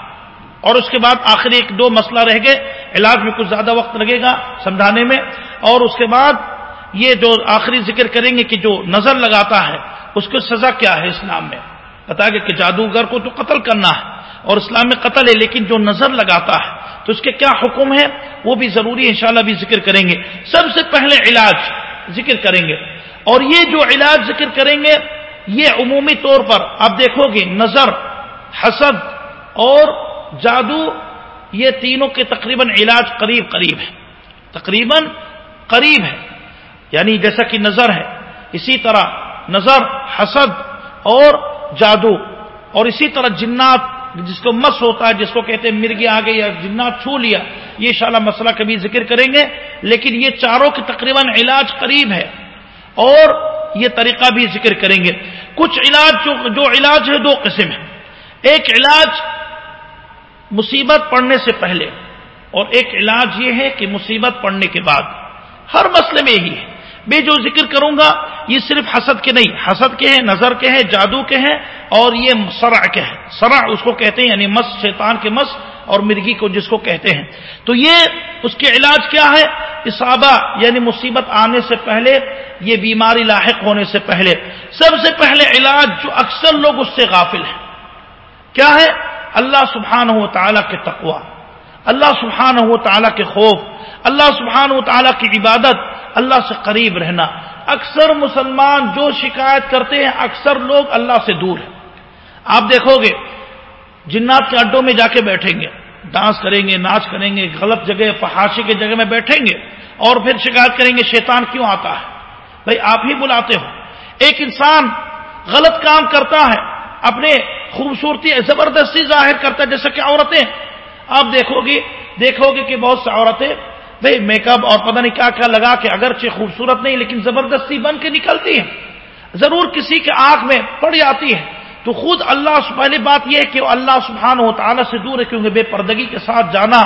اور اس کے بعد آخری ایک دو مسئلہ رہ گئے۔ علاج میں کچھ زیادہ وقت لگے گا سمجھانے میں۔ اور اس کے بعد یہ جو آخری ذکر کریں گے کہ جو نظر لگاتا ہے، اس کو سزا کیا ہے اسلام میں؟ بتا کہ جادوگر کو تو قتل کرنا ہے۔ اور اسلام میں قتل ہے، لیکن جو نظر لگاتا ہے، تو اس کے کیا حکم ہے؟ وہ بھی ضروری ہے، انشاءاللہ بھی ذکر کریں گے۔ سب سے پہلے علاج ذکر کریں گے۔ اور یہ جو علاج ذکر کریں گے، یہ عمومی طور پر آپ دیکھو گے، نظر، حسد اور جادو، یہ تینوں کے تقریباً علاج قریب قریب ہے تقریباً قریب ہے یعنی جیسا کہ نظر ہے، اسی طرح نظر، حسد اور جادو۔ اور اسی طرح جنات جس کو مس ہوتا ہے، جس کو کہتے ہیں مرگی آگے یا جنات چھو لیا، یہ انشاءاللہ مسئلہ کبھی ذکر کریں گے۔ لیکن یہ چاروں کے تقریباً علاج قریب ہے۔ اور یہ طریقہ بھی ذکر کریں گے۔ کچھ علاج جو جو علاج ہے، دو قسم ہے ایک علاج مصیبت پڑنے سے پہلے، اور ایک علاج یہ ہے کہ مصیبت پڑنے کے بعد۔ ہر مسئلے میں یہی ہے۔ میں جو ذکر کروں گا یہ صرف حسد کے نہیں، حسد کے ہیں، نظر کے ہیں، جادو کے ہیں اور یہ سرع کے ہیں۔ سرع اس کو کہتے ہیں یعنی مس، شیطان کے مس اور مرغی کو جس کو کہتے ہیں۔ تو یہ اس کے علاج کیا ہے؟ اسابہ یعنی مصیبت آنے سے پہلے، یہ بیماری لاحق ہونے سے پہلے۔ سب سے پہلے علاج جو اکثر لوگ اس سے غافل ہیں۔ کیا ہے؟ اللہ سبحانہ و تعالیٰ کے تقوا اللہ سبحانہ و تعالیٰ کے خوف، اللہ سبحانہ و تعالیٰ کی عبادت، اللہ سے قریب رہنا۔ اکثر مسلمان جو شکایت کرتے ہیں، اکثر لوگ اللہ سے دور ہیں۔ آپ دیکھو گے، جنات کے اڈوں میں جا کے بیٹھیں گے۔ ڈانس کریں گے، ناچ کریں گے، غلط جگہ، فحاشی کے جگہ میں بیٹھیں گے۔ اور پھر شکایت کریں گے، شیطان کیوں آتا ہے؟ بھائی، آپ ہی بلاتے ہو۔ ایک انسان غلط کام کرتا ہے، اپنے خوبصورتی، زبردستی ظاہر کرتا ہے، جیسا کہ عورتیں۔ آپ دیکھو گے دیکھو گے کہ بہت سی عورتیں بھائی میک اپ اور پتہ نہیں کیا کیا لگا کے اگرچہ خوبصورت نہیں لیکن زبردستی بن کے نکلتی ہے ضرور کسی کے آنکھ میں پڑ جاتی ہے تو خود اللہ پہلی بات یہ ہے کہ اللہ سبحانہ و تعالیٰ سے دور ہے کیونکہ بے پردگی کے ساتھ جانا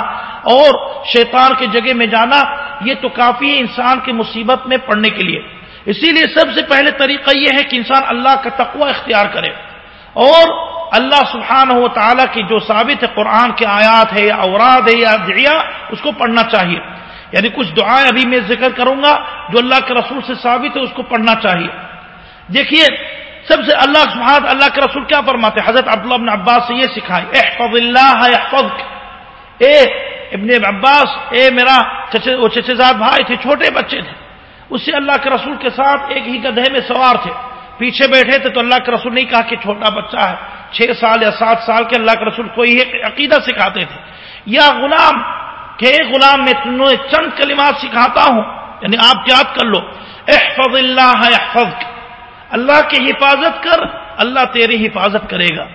اور شیطان کی جگہ میں جانا، یہ تو کافی ہے انسان کی مصیبت میں پڑنے کے لیے۔ اسی لیے سب سے پہلے طریقہ یہ ہے کہ انسان اللہ کا تقوی اختیار کرے۔ اور اللہ سبحانہ و تعالیٰ کی جو ثابت ہے قرآن کے آیات ہے یا اوراد ہے یا دعیا اس کو پڑھنا چاہیے۔ یعنی کچھ دعائیں ابھی میں ذکر کروں گا جو اللہ کے رسول سے ثابت ہے، اس کو پڑھنا چاہیے۔ دیکھیے، سب سے اللہ سبحانہ اللہ کے رسول کیا فرماتے حضرت عبداللہ ابن عباس سے یہ سکھائے احفظ اللہ احفظ اے ابن عباس، اے میرا چچے، وہ چچے زاد بھائی تھے، چھوٹے بچے تھے۔ اس سے اللہ کے رسول کے ساتھ ایک ہی گدھے میں سوار تھے۔ پیچھے بیٹھے تھے تو اللہ کے رسول نہیں کہا کہ چھوٹا بچہ ہے۔ چھ سال یا سات سال کے اللہ کے رسول کوئی عقیدہ سکھاتے تھے۔ یا غلام کہ غلام میں تمہیں چند کلمات سکھاتا ہوں یعنی آپ یاد کر لو، احفظ اللہ احفظ اللہ کی حفاظت کر، اللہ تیری حفاظت کرے گا۔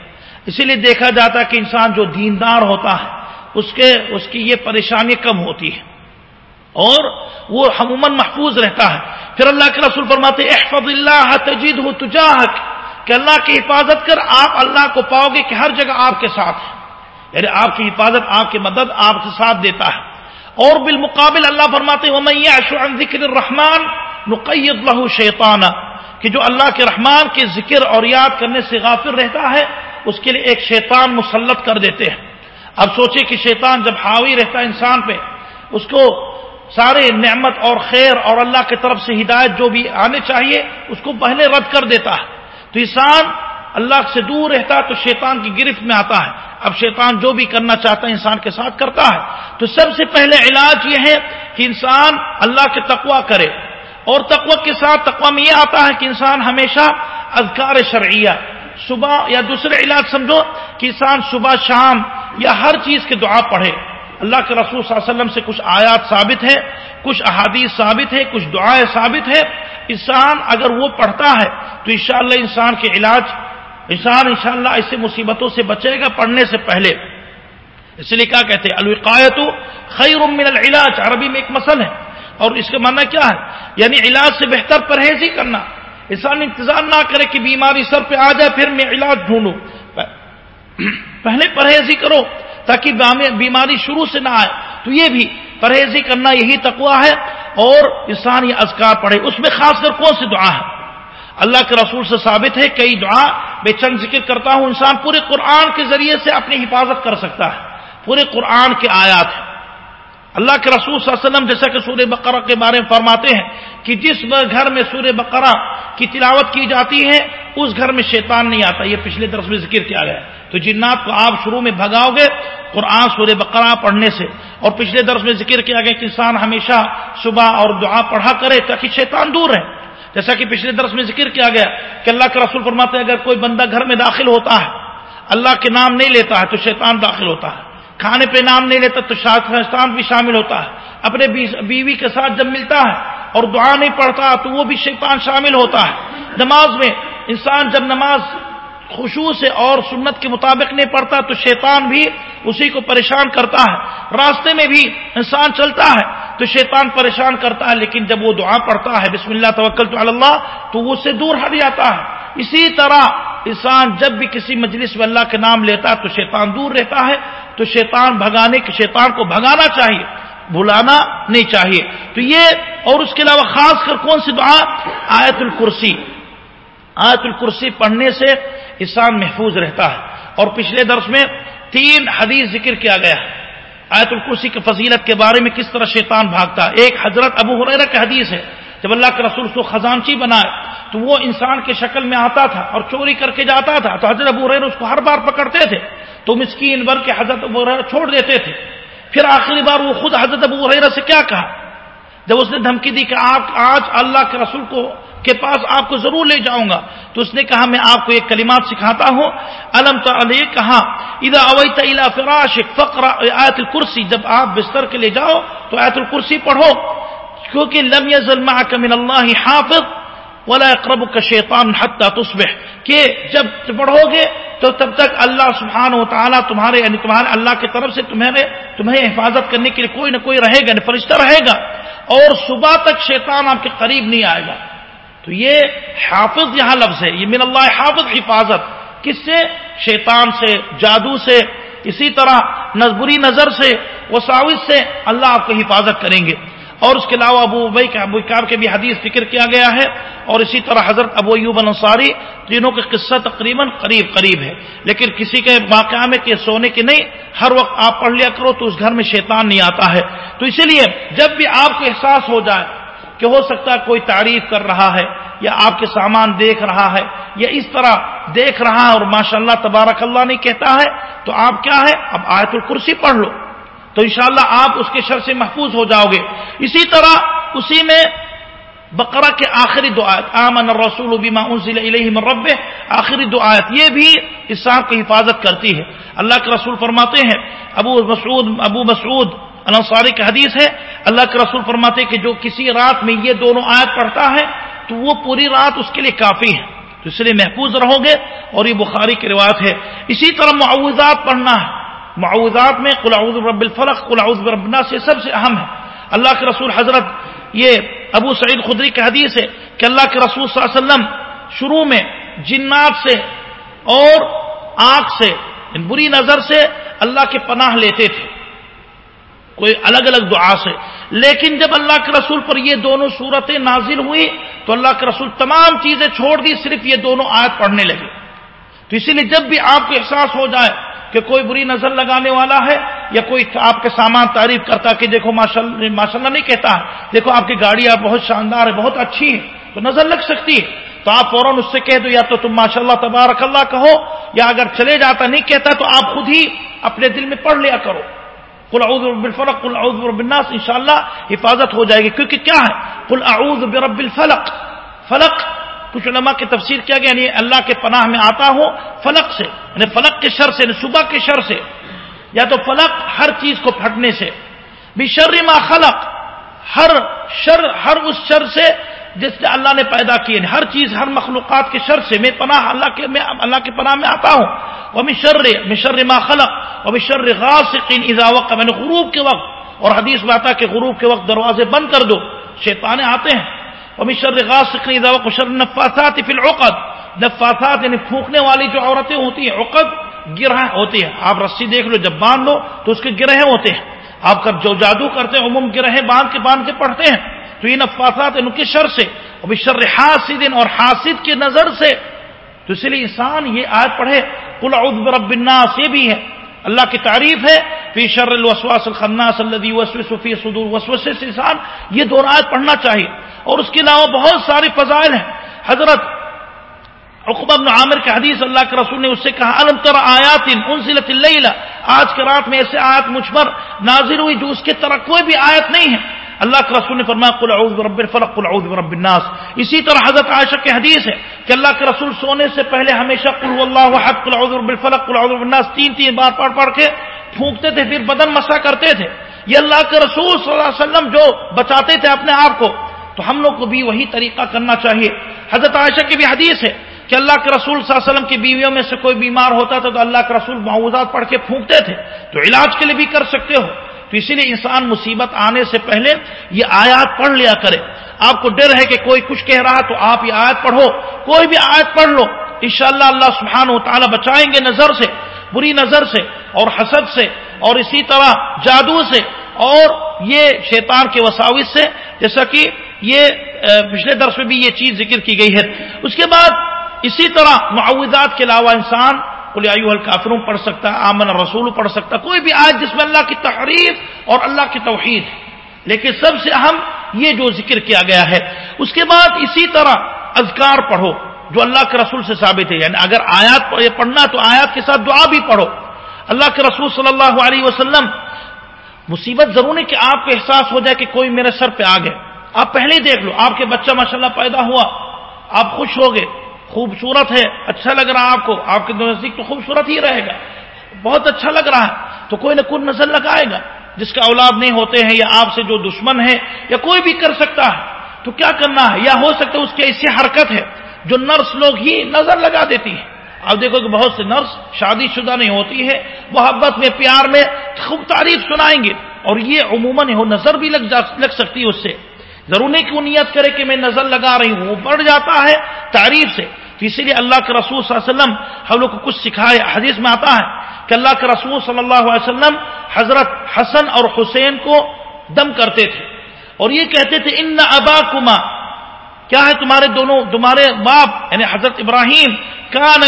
اسی لیے دیکھا جاتا ہے کہ انسان جو دیندار ہوتا ہے، اس کے، اس کی یہ پریشانی کم ہوتی ہے۔ اور وہ عموماً محفوظ رہتا ہے۔ پھر اللہ کے رسول فرماتے احفظ اللہ تجید ہو تجاہک، کہ اللہ کی حفاظت کر، آپ اللہ کو پاؤ گے کہ ہر جگہ آپ کے ساتھ ہے یعنی آپ کی حفاظت، آپ کی مدد آپ کے ساتھ دیتا ہے۔ اور بالمقابل اللہ فرماتے عن ذکر الرحمان نقید لہو شیطانہ کہ جو اللہ کے رحمان کے ذکر اور یاد کرنے سے غافر رہتا ہے، اس کے لیے ایک شیطان مسلط کر دیتے ہیں۔ اب سوچے کہ شیطان جب حاوی رہتا ہے انسان پہ، اس کو سارے نعمت اور خیر اور اللہ کی طرف سے ہدایت جو بھی آنے چاہیے، اس کو پہلے رد کر دیتا ہے۔ تو انسان اللہ سے دور رہتا ہے تو شیطان کی گرفت میں آتا ہے۔ اب شیطان جو بھی کرنا چاہتا ہے انسان کے ساتھ کرتا ہے۔ تو سب سے پہلے علاج یہ ہے کہ انسان اللہ کے تقوا کرے۔ اور تقوی کے ساتھ تقوا میں یہ آتا ہے کہ انسان ہمیشہ اذکار شرعیہ، صبح یا دوسرے علاج سمجھو کہ انسان صبح شام یا ہر چیز کے دعا پڑھے۔ اللہ کے رسول صلی اللہ علیہ وسلم سے کچھ آیات ثابت ہے کچھ احادیث ثابت ہے کچھ دعائیں ثابت ہے انسان اگر وہ پڑھتا ہے تو انشاءاللہ انسان کے علاج انسان انشاءاللہ ایسے مصیبتوں سے بچے گا پڑھنے سے پہلے۔ اس لیے کیا کہتے ہیں؟ الوقایت خیر من العلاج۔ عربی میں ایک مسل ہے۔ اور اس کا معنی کیا ہے؟ یعنی علاج سے بہتر پرہیز ہی کرنا۔ انسان انتظار نہ کرے کہ بیماری سر پہ آ جائے، پھر میں علاج ڈھونڈوں۔ پہلے پرہیز ہی کرو تاکہ بیماری شروع سے نہ آئے۔ تو یہ بھی پرہیزی کرنا یہی تقوا ہے۔ اور انسان یہ ازکار پڑھے۔ اس میں خاص کر کون سی دعا ہے؟ اللہ کے رسول سے ثابت ہے، کئی دعا بے چند ذکر کرتا ہوں، انسان پورے قرآن کے ذریعے سے اپنی حفاظت کر سکتا ہے۔ پورے قرآن کے آیات ہیں۔ اللہ کے رسول صلی اللہ علیہ وسلم جیسا کہ سورہ بقرہ کے بارے میں فرماتے ہیں کہ جس گھر میں سورہ بقرہ کی تلاوت کی جاتی ہے، اس گھر میں شیطان نہیں آتا۔ یہ پچھلے درس میں ذکر کیا گیا۔ تو جنات کو آپ شروع میں بھگاؤ گے قرآن سورہ بقرہ پڑھنے سے۔ اور پچھلے درس میں ذکر کیا گیا کہ انسان ہمیشہ صبح اور دعا پڑھا کرے تاکہ شیطان دور رہے۔ جیسا کہ پچھلے درس میں ذکر کیا گیا کہ اللہ کے رسول فرماتے ہیں، اگر کوئی بندہ گھر میں داخل ہوتا ہے، اللہ کے نام نہیں لیتا ہے، تو شیطان داخل ہوتا ہے۔ کھانے پہ نام نہیں لیتا، تو شیطان بھی شامل ہوتا ہے۔ اپنے بیوی کے ساتھ جب ملتا ہے اور دعا نہیں پڑھتا، تو وہ بھی شیطان شامل ہوتا ہے۔ نماز میں انسان جب نماز خوشبو سے اور سنت کے مطابق نہیں پڑھتا، تو شیطان بھی اسی کو پریشان کرتا ہے۔ راستے میں بھی انسان چلتا ہے، تو شیطان پریشان کرتا ہے، لیکن جب وہ دعا پڑھتا ہے، بسم اللہ توکل تو اللہ، تو وہ اس سے دور ہٹ جاتا ہے۔ اسی طرح انسان جب بھی کسی مجلس میں اللہ کے نام لیتا ہے، تو شیطان دور رہتا ہے۔ تو شیطان بھگانے کے شیطان کو بھگانا چاہیے بلانا نہیں چاہیے۔ تو یہ اور اس کے علاوہ خاص کر کون سی دعا؟ آیت الکرسی۔ آیت الکرسی پڑھنے سے انسان محفوظ رہتا ہے۔ اور پچھلے درس میں تین حدیث ذکر کیا گیا۔ آیت الکرسی کی فضیلت کے بارے میں کس طرح شیطان بھاگتا ہے۔ ایک حضرت ابو حریرہ کا حدیث ہے، جب اللہ کے رسول کو خزانچی بنائے تو وہ انسان کے شکل میں آتا تھا اور چوری کر کے جاتا تھا۔ تو حضرت ابو حریر اس کو ہر بار پکڑتے تھے۔ تو مسکین بن کے حضرت ابو چھوڑ دیتے تھے۔ پھر آخری بار وہ خود حضرت ابو حریرہ سے کیا کہا؟ جب اس نے دھمکی دی کہ آپ آج اللہ کے رسول کو کے پاس آپ کو ضرور لے جاؤں گا، تو اس نے کہا میں آپ کو ایک کلمات سکھاتا ہوں۔ علم تعلی کہا، اذا اویت الى فراش فقر آیت الکرسی، جب آپ بستر کے لے جاؤ تو آیت الکرسی پڑھو، کیونکہ لم یزل معک من اللہ حافظ ولا اقرب کا شیطان حتہ تصبح کہ جب پڑھو گے تو تب تک اللہ سبحانہ و تعالیٰ تمہارے یعنی تمہارے اللہ کی طرف سے تمہارے تمہیں حفاظت کرنے کے لیے کوئی نہ کوئی رہے گا یعنی فرشتہ رہے گا۔ اور صبح تک شیطان آپ کے قریب نہیں آئے گا۔ تو یہ حافظ یہاں لفظ ہے۔ یہ من اللہ حافظ حفاظت۔ کس سے؟ شیطان سے، جادو سے۔ اسی طرح نظبری نظر سے۔ وساوس سے اللہ آپ کو حفاظت کریں گے۔ اور اس کے علاوہ ابو ابئی کا ابو کار کے بھی حدیث ذکر کیا گیا ہے اور اسی طرح حضرت ابو ایوب انصاری تینوں کا قصہ تقریباً قریب قریب ہے لیکن کسی کے واقعہ میں کہ سونے کے نہیں، ہر وقت آپ پڑھ لیا کرو تو اس گھر میں شیطان نہیں آتا ہے۔ تو اسی لیے جب بھی آپ کو احساس ہو جائے کہ ہو سکتا ہے کوئی تعریف کر رہا ہے یا آپ کے سامان دیکھ رہا ہے یا اس طرح دیکھ رہا ہے اور ماشاء اللہ تبارک اللہ نہیں کہتا ہے، تو آپ کیا ہے؟ اب آیت الکرسی پڑھ لو۔ تو انشاءاللہ شاء آپ اس کے شر سے محفوظ ہو جاؤ گے۔ اسی طرح اسی میں بقرہ کے آخری دعایت آمن الرسول بما انزل الیہ من رب آخری دعایت یہ بھی انسان کو حفاظت کرتی ہے۔ اللہ کے رسول فرماتے ہیں، ابو مسعود ابو مسعود انصاری کا حدیث ہے، اللہ کے رسول فرماتے کہ جو کسی رات میں یہ دونوں آیت پڑھتا ہے، تو وہ پوری رات اس کے لیے کافی ہے۔ تو اس لیے محفوظ رہو گے، اور یہ بخاری کی روایت ہے۔ اسی طرح معوضات پڑھنا ہے۔ معوضات میں قلعود رب الفلق قلعود رب الناس، یہ سب سے اہم ہے۔ اللہ کے رسول حضرت، یہ ابو سعید خدری کی حدیث ہے کہ اللہ کے رسول صلی اللہ علیہ وسلم شروع میں جنات سے اور آنکھ سے یعنی بری نظر سے اللہ کے پناہ لیتے تھے۔ کوئی الگ الگ دعا سے۔ لیکن جب اللہ کے رسول پر یہ دونوں صورتیں نازل ہوئی تو اللہ کے رسول تمام چیزیں چھوڑ دی صرف یہ دونوں آیت پڑھنے لگے۔ تو اسی لیے جب بھی آپ کو احساس ہو جائے کہ کوئی بری نظر لگانے والا ہے یا کوئی آپ کے سامان تعریف کرتا کہ دیکھو ماشاء اللہ نہیں کہتا۔ دیکھو آپ کی گاڑی آپ بہت شاندار ہے، بہت اچھی ہے، تو نظر لگ سکتی ہے۔ تو آپ فوراً اس سے کہہ دو، یا تو تم ماشاء اللہ تبارک اللہ کہو، یا اگر چلے جاتا نہیں کہتا تو آپ خود ہی اپنے دل میں پڑھ لیا کرو۔ کل اعوذ بالفلق کل اعوذ برب الناس، انشاءاللہ حفاظت ہو جائے گی۔ کیونکہ کیا ہے؟ کل اعوذ برب الفلق۔ فلق کچھ علماء کی تفسیر کیا گیا یعنی اللہ کے پناہ میں آتا ہو فلق سے یعنی فلق کے شر سے یعنی صبح کے شر سے، یا تو فلق ہر چیز کو پھٹنے سے۔ بشر ما خلق، ہر شر، ہر اس شر سے جس سے اللہ نے پیدا کیے یعنی ہر چیز، ہر مخلوقات کے شر سے میں پناہ اللہ کے میں، اللہ کے پناہ میں آتا ہوں۔ وہ مشر مشر ما خلق اور مشر غاسقین اذا وقت میں یعنی نے غروب کے وقت۔ اور حدیث میں آتا کہ غروب کے وقت دروازے بند کر دو، شیطانے آتے ہیں۔ اور مشر اذا وقت مشر نفاثات فی العقد. نفاثات یعنی پھونکنے والی جو عورتیں ہوتی ہیں، عقد گرہ ہوتی ہیں۔ آپ رسی دیکھ لو، جب باندھ لو تو اس کے گرہیں ہوتے ہیں۔ آپ کا جو جادو کرتے ہیں، عموم گرہیں باندھ کے باندھ کے پڑھتے ہیں۔ تو یہ نفاثات ان کے شر سے۔ اور شر حاسد اور حاسد کی نظر سے۔ تو اس لیے انسان یہ آج پڑھے کل رب الناس، یہ بھی ہے۔ اللہ کی تعریف ہے۔ فی شر الوسواس الخناس الذي يوسوس في صدور وسوسے سے انسان یہ دو آیت پڑھنا چاہیے۔ اور اس کے علاوہ بہت ساری فضائل ہیں۔ حضرت عقبہ بن عامر کے حدیث اللہ کے رسول نے اس سے کہا، الم تر آیات انزلت اللیلہ آج کے رات میں ایسے آیت مجھ پر نازل ہوئی جو اس کے طرح کوئی بھی آیت نہیں ہے۔ اللہ کے رسول نے فرمایا، قل اعوذ برب الفلق، قل اعوذ برب الناس۔ اسی طرح حضرت عائشہ کی حدیث ہے کہ اللہ کے رسول سونے سے پہلے ہمیشہ، قل اللہ احد، قل اعوذ برب الفلق، قل اعوذ برب الناس، تین تین بار پڑھ پڑھ کے پھونکتے تھے، پھر بدن مسا کرتے تھے۔ یہ اللہ کے رسول صلی اللہ علیہ وسلم جو بچاتے تھے اپنے آپ کو، تو ہم لوگ کو بھی وہی طریقہ کرنا چاہیے۔ حضرت عائشہ کی بھی حدیث ہے کہ اللہ کے رسول صلی اللہ علیہ وسلم کی بیویوں میں سے کوئی بیمار ہوتا تھا تو اللہ کے رسول معوضات پڑھ کے پھونکتے تھے۔ تو علاج کے لیے بھی کر سکتے ہو۔ تو اسی لیے انسان مصیبت آنے سے پہلے یہ آیات پڑھ لیا کرے۔ آپ کو ڈر ہے کہ کوئی کچھ کہہ رہا تو آپ یہ آیت پڑھو۔ کوئی بھی آیت پڑھ لو، انشاءاللہ اللہ سبحانہ و تعالیٰ بچائیں گے نظر سے۔ بری نظر سے اور حسد سے اور اسی طرح جادو سے اور یہ شیطان کے وساوس سے، جیسا کہ یہ پچھلے درس میں بھی یہ چیز ذکر کی گئی ہے۔ اس کے بعد اسی طرح معوضات کے علاوہ انسان الکافرون، پڑھ سکتا ہے آمن رسول پڑھ سکتا، کوئی بھی آج جس میں اللہ کی تحریف اور اللہ کی توحید۔ لیکن سب سے اہم یہ جو ذکر کیا گیا ہے۔ اس کے بعد اسی طرح اذکار پڑھو۔ جو اللہ کے رسول سے ثابت ہے یعنی اگر آیات پڑھنا تو آیات کے ساتھ دعا بھی پڑھو اللہ کے رسول صلی اللہ علیہ وسلم، مصیبت ضرور ہے کہ آپ کو احساس ہو جائے کہ کوئی میرے سر پہ آ گئے آپ پہلے ہی دیکھ لو، آپ کے بچہ ماشاءاللہ پیدا ہوا، آپ خوش ہو گئے، خوبصورت ہے اچھا لگ رہا ہے آپ کو۔ آپ کے نزدیک تو خوبصورت ہی رہے گا، بہت اچھا لگ رہا ہے۔ تو کوئی نہ کوئی نظر لگائے گا، جس کا اولاد نہیں ہوتے ہیں یا آپ سے جو دشمن ہے یا کوئی بھی کر سکتا ہے۔ تو کیا کرنا ہے؟ یا ہو سکتا ہے اس کی ایسی حرکت ہے۔ جو نرس لوگ ہی نظر لگا دیتی ہے آپ دیکھو کہ بہت سے نرس شادی شدہ نہیں ہوتی ہے، محبت میں، پیار میں خوب تعریف سنائیں گے۔ اور یہ عموماً ہو نظر بھی لگ لگ سکتی ہے اس سے۔ ضرور نہیں کہ نیت کرے کہ میں نظر لگا رہی ہوں، وہ بڑھ جاتا ہے تعریف سے۔ تو اسی لیے اللہ کے رسول صلی اللہ علیہ وسلم ہم لوگ کو کچھ سکھائے۔ حدیث میں آتا ہے کہ اللہ کے رسول صلی اللہ علیہ وسلم حضرت حسن اور حسین کو دم کرتے تھے۔ اور یہ کہتے تھے، ان ابا کما کیا ہے تمہارے دونوں تمہارے باپ یعنی حضرت ابراہیم کان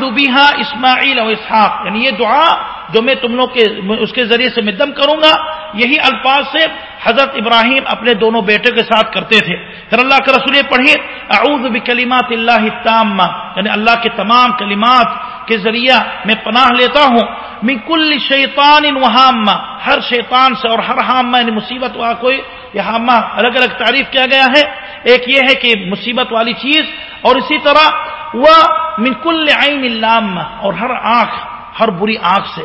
بها اسماعیل اور اسحاق؟ یعنی یہ دعا جو میں تم لوگ کے اس کے ذریعے سے میں دم کروں گا، یہی الفاظ سے حضرت ابراہیم اپنے دونوں بیٹے کے ساتھ کرتے تھے۔ پھر اللہ کے رسول پڑھیے اعوذ بکلمات اللہ التامہ یعنی اللہ کے تمام کلمات کے ذریعہ میں پناہ لیتا ہوں۔ من کل شیطان وہامہ ہر شیطان سے اور ہر حامہ یعنی مصیبت وا کوئی یہ حامہ، الگ الگ تعریف کیا گیا ہے۔ ایک یہ ہے کہ مصیبت والی چیز۔ اور اسی طرح، وہ من کل عین اللامہ اور ہر آنکھ، ہر بری آنکھ سے،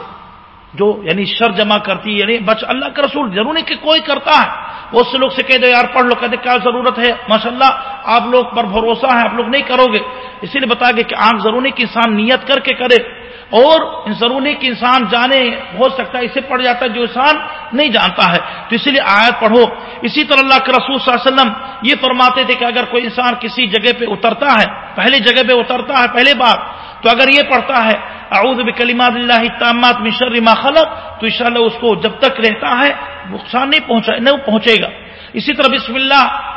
جو یعنی شر جمع کرتی ہے یعنی بچ اللہ کا رسول، ضرور نہیں کہ کوئی کرتا ہے۔ بہت سے لوگ سے کہہ دو، یار، پڑھ لو. کہتے، کیا ضرورت ہے؟ ماشاء اللہ آپ لوگ پر بھروسہ ہے، آپ لوگ نہیں کرو گے۔ اسی لیے بتا گیا کہ آنکھ ضروری کہ انسان نیت کر کے کرے۔ اور ضروری کہ انسان جانے، ہو سکتا ہے، اسے پڑ جاتا ہے جو انسان نہیں جانتا ہے۔ تو اسی لیے آیت پڑھو۔ اسی طرح اللہ کے رسول صلی اللہ علیہ وسلم یہ فرماتے تھے کہ اگر کوئی انسان کسی جگہ پہ اترتا ہے، پہلی جگہ پہ اترتا ہے پہلے بار، تو اگر یہ پڑھتا ہے، اعوذ بکلمات اللہ تامات من شر ما خلق، تو انشاءاللہ اس کو جب تک رہتا ہے، نقصان نہیں پہنچا، نہیں پہنچے گا۔ اسی طرح بسم اللہ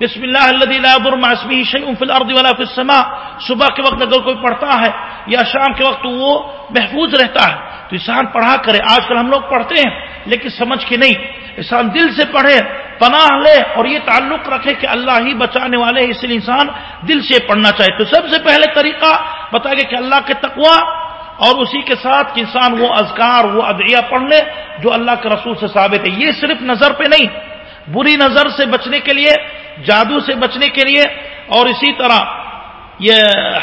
بسم اللہ الذي لا يضر مع اسمه شيء في الارض ولا في السماء، صبح کے وقت اگر کوئی پڑھتا ہے یا شام کے وقت وہ محفوظ رہتا ہے، تو انسان پڑھا کرے۔ آج کل ہم لوگ پڑھتے ہیں، لیکن سمجھ کے نہیں۔ انسان دل سے پڑھے، پناہ لے اور یہ تعلق رکھے کہ اللہ ہی بچانے والے اس لیے انسان دل سے پڑھنا چاہے۔ تو سب سے پہلے طریقہ بتا گیا کہ اللہ کے تقوا اور اسی کے ساتھ کہ انسان وہ اذکار، وہ ادعیہ پڑھ لے جو اللہ کے رسول سے ثابت ہے۔ یہ صرف نظر پہ نہیں، بری نظر سے بچنے کے لیے جادو سے بچنے کے لیے اور اسی طرح یہ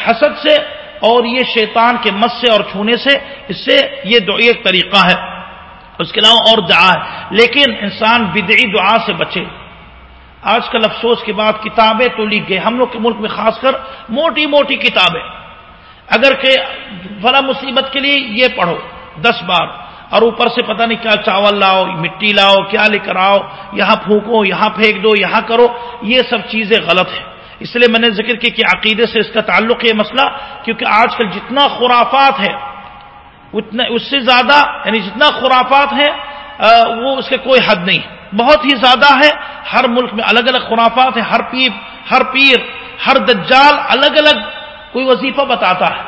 حسد سے اور یہ شیطان کے مس سے اور چھونے سے، اس سے یہ دو ایک طریقہ ہے۔ اس کے علاوہ اور دعا ہے۔ لیکن انسان بدعی دعا سے بچے۔ آج کل افسوس کے بعد کتابیں تو لکھ گئے۔ ہم لوگ کے ملک میں خاص کر موٹی موٹی کتابیں۔ اگر کہ فلا مصیبت کے لیے یہ پڑھو۔ دس بار۔ اور اوپر سے پتہ نہیں کیا چاول لاؤ، مٹی لاؤ، کیا لے کر آؤ، یہاں پھونکو، یہاں پھینک دو، یہاں کرو، یہ سب چیزیں غلط ہیں۔ اس لیے میں نے ذکر کی کہ عقیدے سے اس کا تعلق یہ مسئلہ، کیونکہ آج کل جتنا خرافات ہے اتنا اس سے زیادہ یعنی جتنا خرافات ہے وہ اس کے کوئی حد نہیں۔ بہت ہی زیادہ ہے ہر ملک میں الگ الگ خرافات ہیں۔ ہر پیر ہر پیر، ہر دجال الگ الگ کوئی وظیفہ بتاتا ہے۔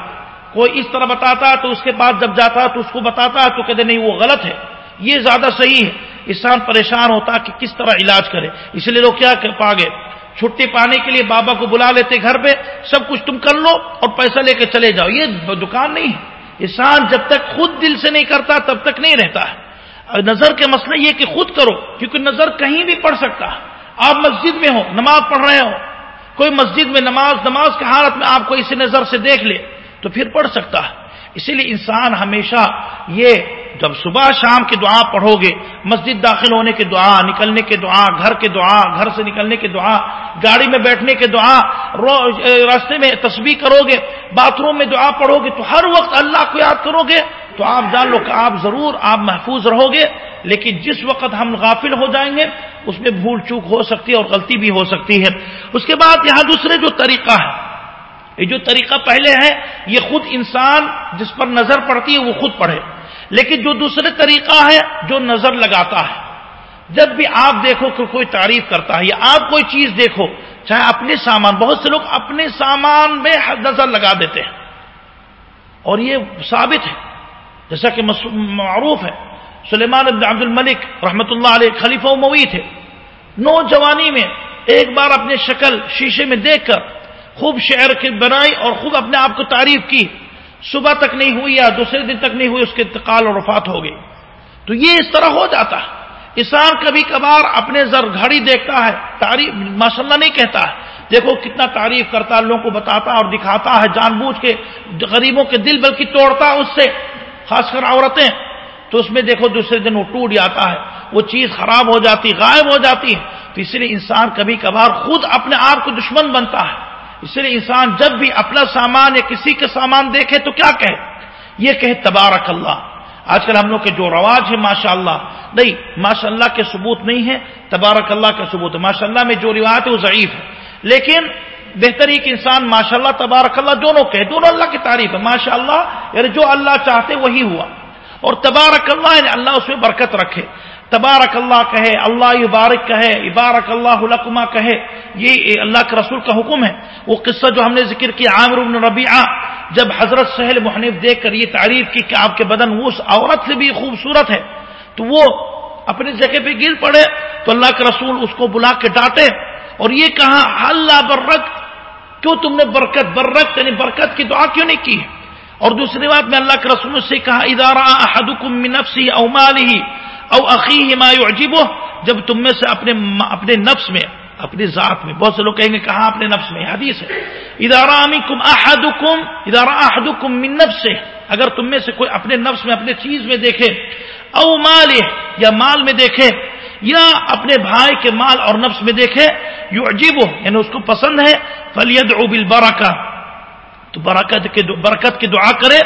کوئی اس طرح بتاتا ہے تو اس کے بعد جب جاتا ہے تو اس کو بتاتا ہے تو کہتے نہیں وہ غلط ہے، یہ زیادہ صحیح ہے۔ انسان پریشان ہوتا کہ کس طرح علاج کرے۔ اس لیے لوگ کیا پا گئے چھٹی پانے کے لیے بابا کو بلا لیتے گھر پہ، سب کچھ تم کر لو اور پیسہ لے کے چلے جاؤ۔ یہ دکان نہیں ہے۔ انسان جب تک خود دل سے نہیں کرتا تب تک نہیں رہتا ہے۔ نظر کے مسئلہ یہ کہ خود کرو، کیونکہ نظر کہیں بھی پڑھ سکتا ہے۔ آپ مسجد میں ہو، نماز پڑھ رہے ہو، کوئی مسجد میں نماز نماز کی حالت میں آپ کو اسی نظر سے دیکھ لے۔ تو پھر پڑھ سکتا ہے۔ اسی لیے انسان ہمیشہ یہ جب صبح شام کی دعا پڑھو گے، مسجد داخل ہونے کی دعا، نکلنے کے دعا، گھر کے دعا، گھر سے نکلنے کے دعا، گاڑی میں بیٹھنے کے دعا راستے میں تسبیح کرو گے، باتھ روم میں دعا پڑھو گے، تو ہر وقت اللہ کو یاد کرو گے، تو آپ جان لو کہ آپ ضرور آپ محفوظ رہو گے۔ لیکن جس وقت ہم غافل ہو جائیں گے، اس میں بھول چوک ہو سکتی ہے اور غلطی بھی ہو سکتی ہے۔ اس کے بعد یہاں دوسرے جو طریقہ ہے یہ جو طریقہ پہلے ہے، یہ خود انسان جس پر نظر پڑتی ہے، وہ خود پڑھے۔ لیکن جو دوسرے طریقہ ہے، جو نظر لگاتا ہے۔ جب بھی آپ دیکھو کہ کوئی تعریف کرتا ہے یا آپ کوئی چیز دیکھو، چاہے اپنے سامان، بہت سے لوگ اپنے سامان میں نظر لگا دیتے ہیں۔ اور یہ ثابت ہے۔ جیسا کہ معروف ہے۔ سلیمان عبد الملک رحمۃ اللہ علیہ خلیفہ موی تھے نوجوانی میں ایک بار اپنے شکل شیشے میں دیکھ کر خوب شعر کی بنائی اور خوب اپنے آپ کو تعریف کی۔ صبح تک نہیں ہوئی یا دوسرے دن تک نہیں ہوئی، اس کے انتقال اور وفات ہو گئی۔ تو یہ اس طرح ہو جاتا ہے۔ انسان کبھی کبھار اپنے زر گھڑی دیکھتا ہے، تعریف ماشاء اللہ نہیں کہتا ہے۔ دیکھو کتنا تعریف کرتا ہے لوگوں کو بتاتا اور دکھاتا ہے، جان بوجھ کے، غریبوں کے دل بلکہ توڑتا ہے اس سے، خاص کر عورتیں۔ تو اس میں دیکھو دوسرے دن وہ ٹوٹ جاتا ہے، وہ چیز خراب ہو جاتی، غائب ہو جاتی ہے۔ تو اس لیے انسان کبھی کبھار خود اپنے آپ کو دشمن بنتا ہے۔ اس لیے انسان جب بھی اپنا سامان یا کسی کے سامان دیکھے تو کیا کہے؟ یہ کہے، تبارک اللہ۔ آج کل ہم لوگ کے جو رواج ہے ماشاء اللہ نہیں ماشاء اللہ کے ثبوت نہیں ہے تبارک اللہ کا ثبوت ہے ماشاء اللہ میں جو روایت ہے وہ ضعیف ہے۔ لیکن بہتر ہی کہ انسان ماشاء اللہ تبارک اللہ دونوں کہے، دونوں اللہ کی تعریف ہے۔ ماشاء اللہ یعنی جو اللہ چاہتے وہی ہوا۔ اور تبارک اللہ یعنی اللہ اس میں برکت رکھے۔ تبارک اللہ کہے، اللہ یبارک کہے عبارک اللہ لکما کہے، یہ اللہ کے رسول کا حکم ہے۔ وہ قصہ جو ہم نے ذکر کیا، عامر بن ربیعہ، جب حضرت سہل محنف دیکھ کر یہ تعریف کی کہ آپ کے بدن اس عورت سے بھی خوبصورت ہے، تو وہ اپنی جگہ پہ گر پڑے، تو اللہ کے رسول اس کو بلا کے ڈانٹے اور یہ کہا اللہ برک، کیوں تم نے برکت برکت یعنی برکت کی دعا کیوں نہیں کی؟ اور دوسری بات میں اللہ کے رسول سے کہا ادارہ احدکم من نفسی او او عقی ما يعجبه جب تم میں سے اپنے اپنے نفس میں، اپنی ذات میں، بہت سے لوگ کہیں گے کہاں اپنے نفس میں حدیث ہے۔ ادارہ امکم احدکم ادارہ احدکم من نفسه اگر تم میں سے کوئی اپنے نفس میں، اپنے چیز میں دیکھے، او مال یا مال میں دیکھے، یا اپنے بھائی کے مال اور نفس میں دیکھے یعجبه یعنی اس کو پسند ہے فلیدعو بالبرکہ تو برکت کے برکت کی دعا کرے۔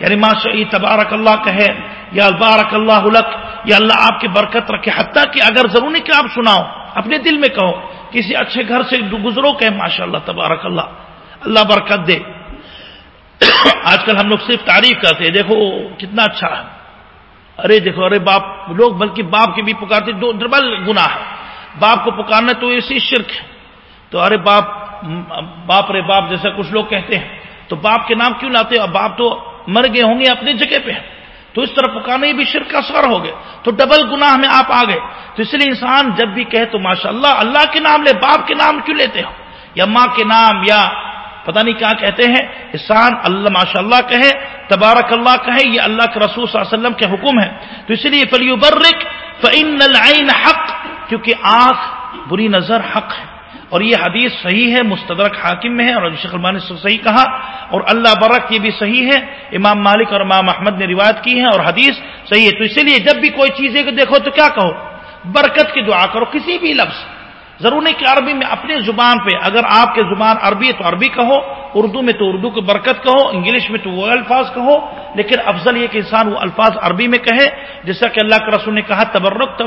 یعنی ماشاء تبارک اللہ کہے، یا البارک اللہ یا اللہ آپ کی برکت رکھے۔ حتیٰ کہ اگر ضروری کہ آپ سناؤ، اپنے دل میں کہو، کسی اچھے گھر سے گزرو کہ ماشاء اللہ تبارک اللہ اللہ برکت دے۔ آج کل ہم لوگ صرف تعریف کرتے ہیں، دیکھو، کتنا اچھا ہے۔ ارے دیکھو، ارے باپ، لوگ بلکہ باپ کے بھی پکارتے، دو ڈبل گنا ہے۔ باپ کو پکارنا تو اسی شرک ہے۔ تو ارے باپ باپ رے باپ جیسا کچھ لوگ کہتے ہیں۔ تو باپ کے نام کیوں لاتے باپ تو مر گئے ہوں گے اپنی جگہ پہ۔ تو اس طرح پکانے بھی شرک کا سر ہو گئے۔ تو ڈبل گناہ میں آپ آ گئے۔ تو اس لیے انسان جب بھی کہے تو ماشاء اللہ اللہ کے نام لے، باپ کے نام کیوں لیتے ہو؟ یا ماں کے نام، یا پتہ نہیں کیا کہتے ہیں انسان اللہ ماشاء اللہ کہے، تبارک اللہ کہے، یہ اللہ کے رسول صلی اللہ علیہ وسلم کے حکم ہے تو اس لیے فلی برک العین حق، کیونکہ آنکھ بری نظر حق ہے۔ اور یہ حدیث صحیح ہے، مستدرک حاکم میں ہے اور شیخ المان نے صحیح کہا اور اللہ برک یہ بھی صحیح ہے، امام مالک اور امام احمد نے روایت کی ہے اور حدیث صحیح ہے۔ تو اسی لیے جب بھی کوئی چیزیں دیکھو تو کیا کہو؟ برکت کی دعا کرو، کسی بھی لفظ۔ ضرور نہیں کہ عربی میں اپنے زبان پہ، اگر آپ کے زبان عربی ہے تو عربی کہو، اردو میں تو اردو کی برکت کہو، انگلش میں تو وہ الفاظ کہو، لیکن افضل یہ کہ انسان وہ الفاظ عربی میں کہے، جیسا کہ اللہ کے رسول نے کہا، تبرک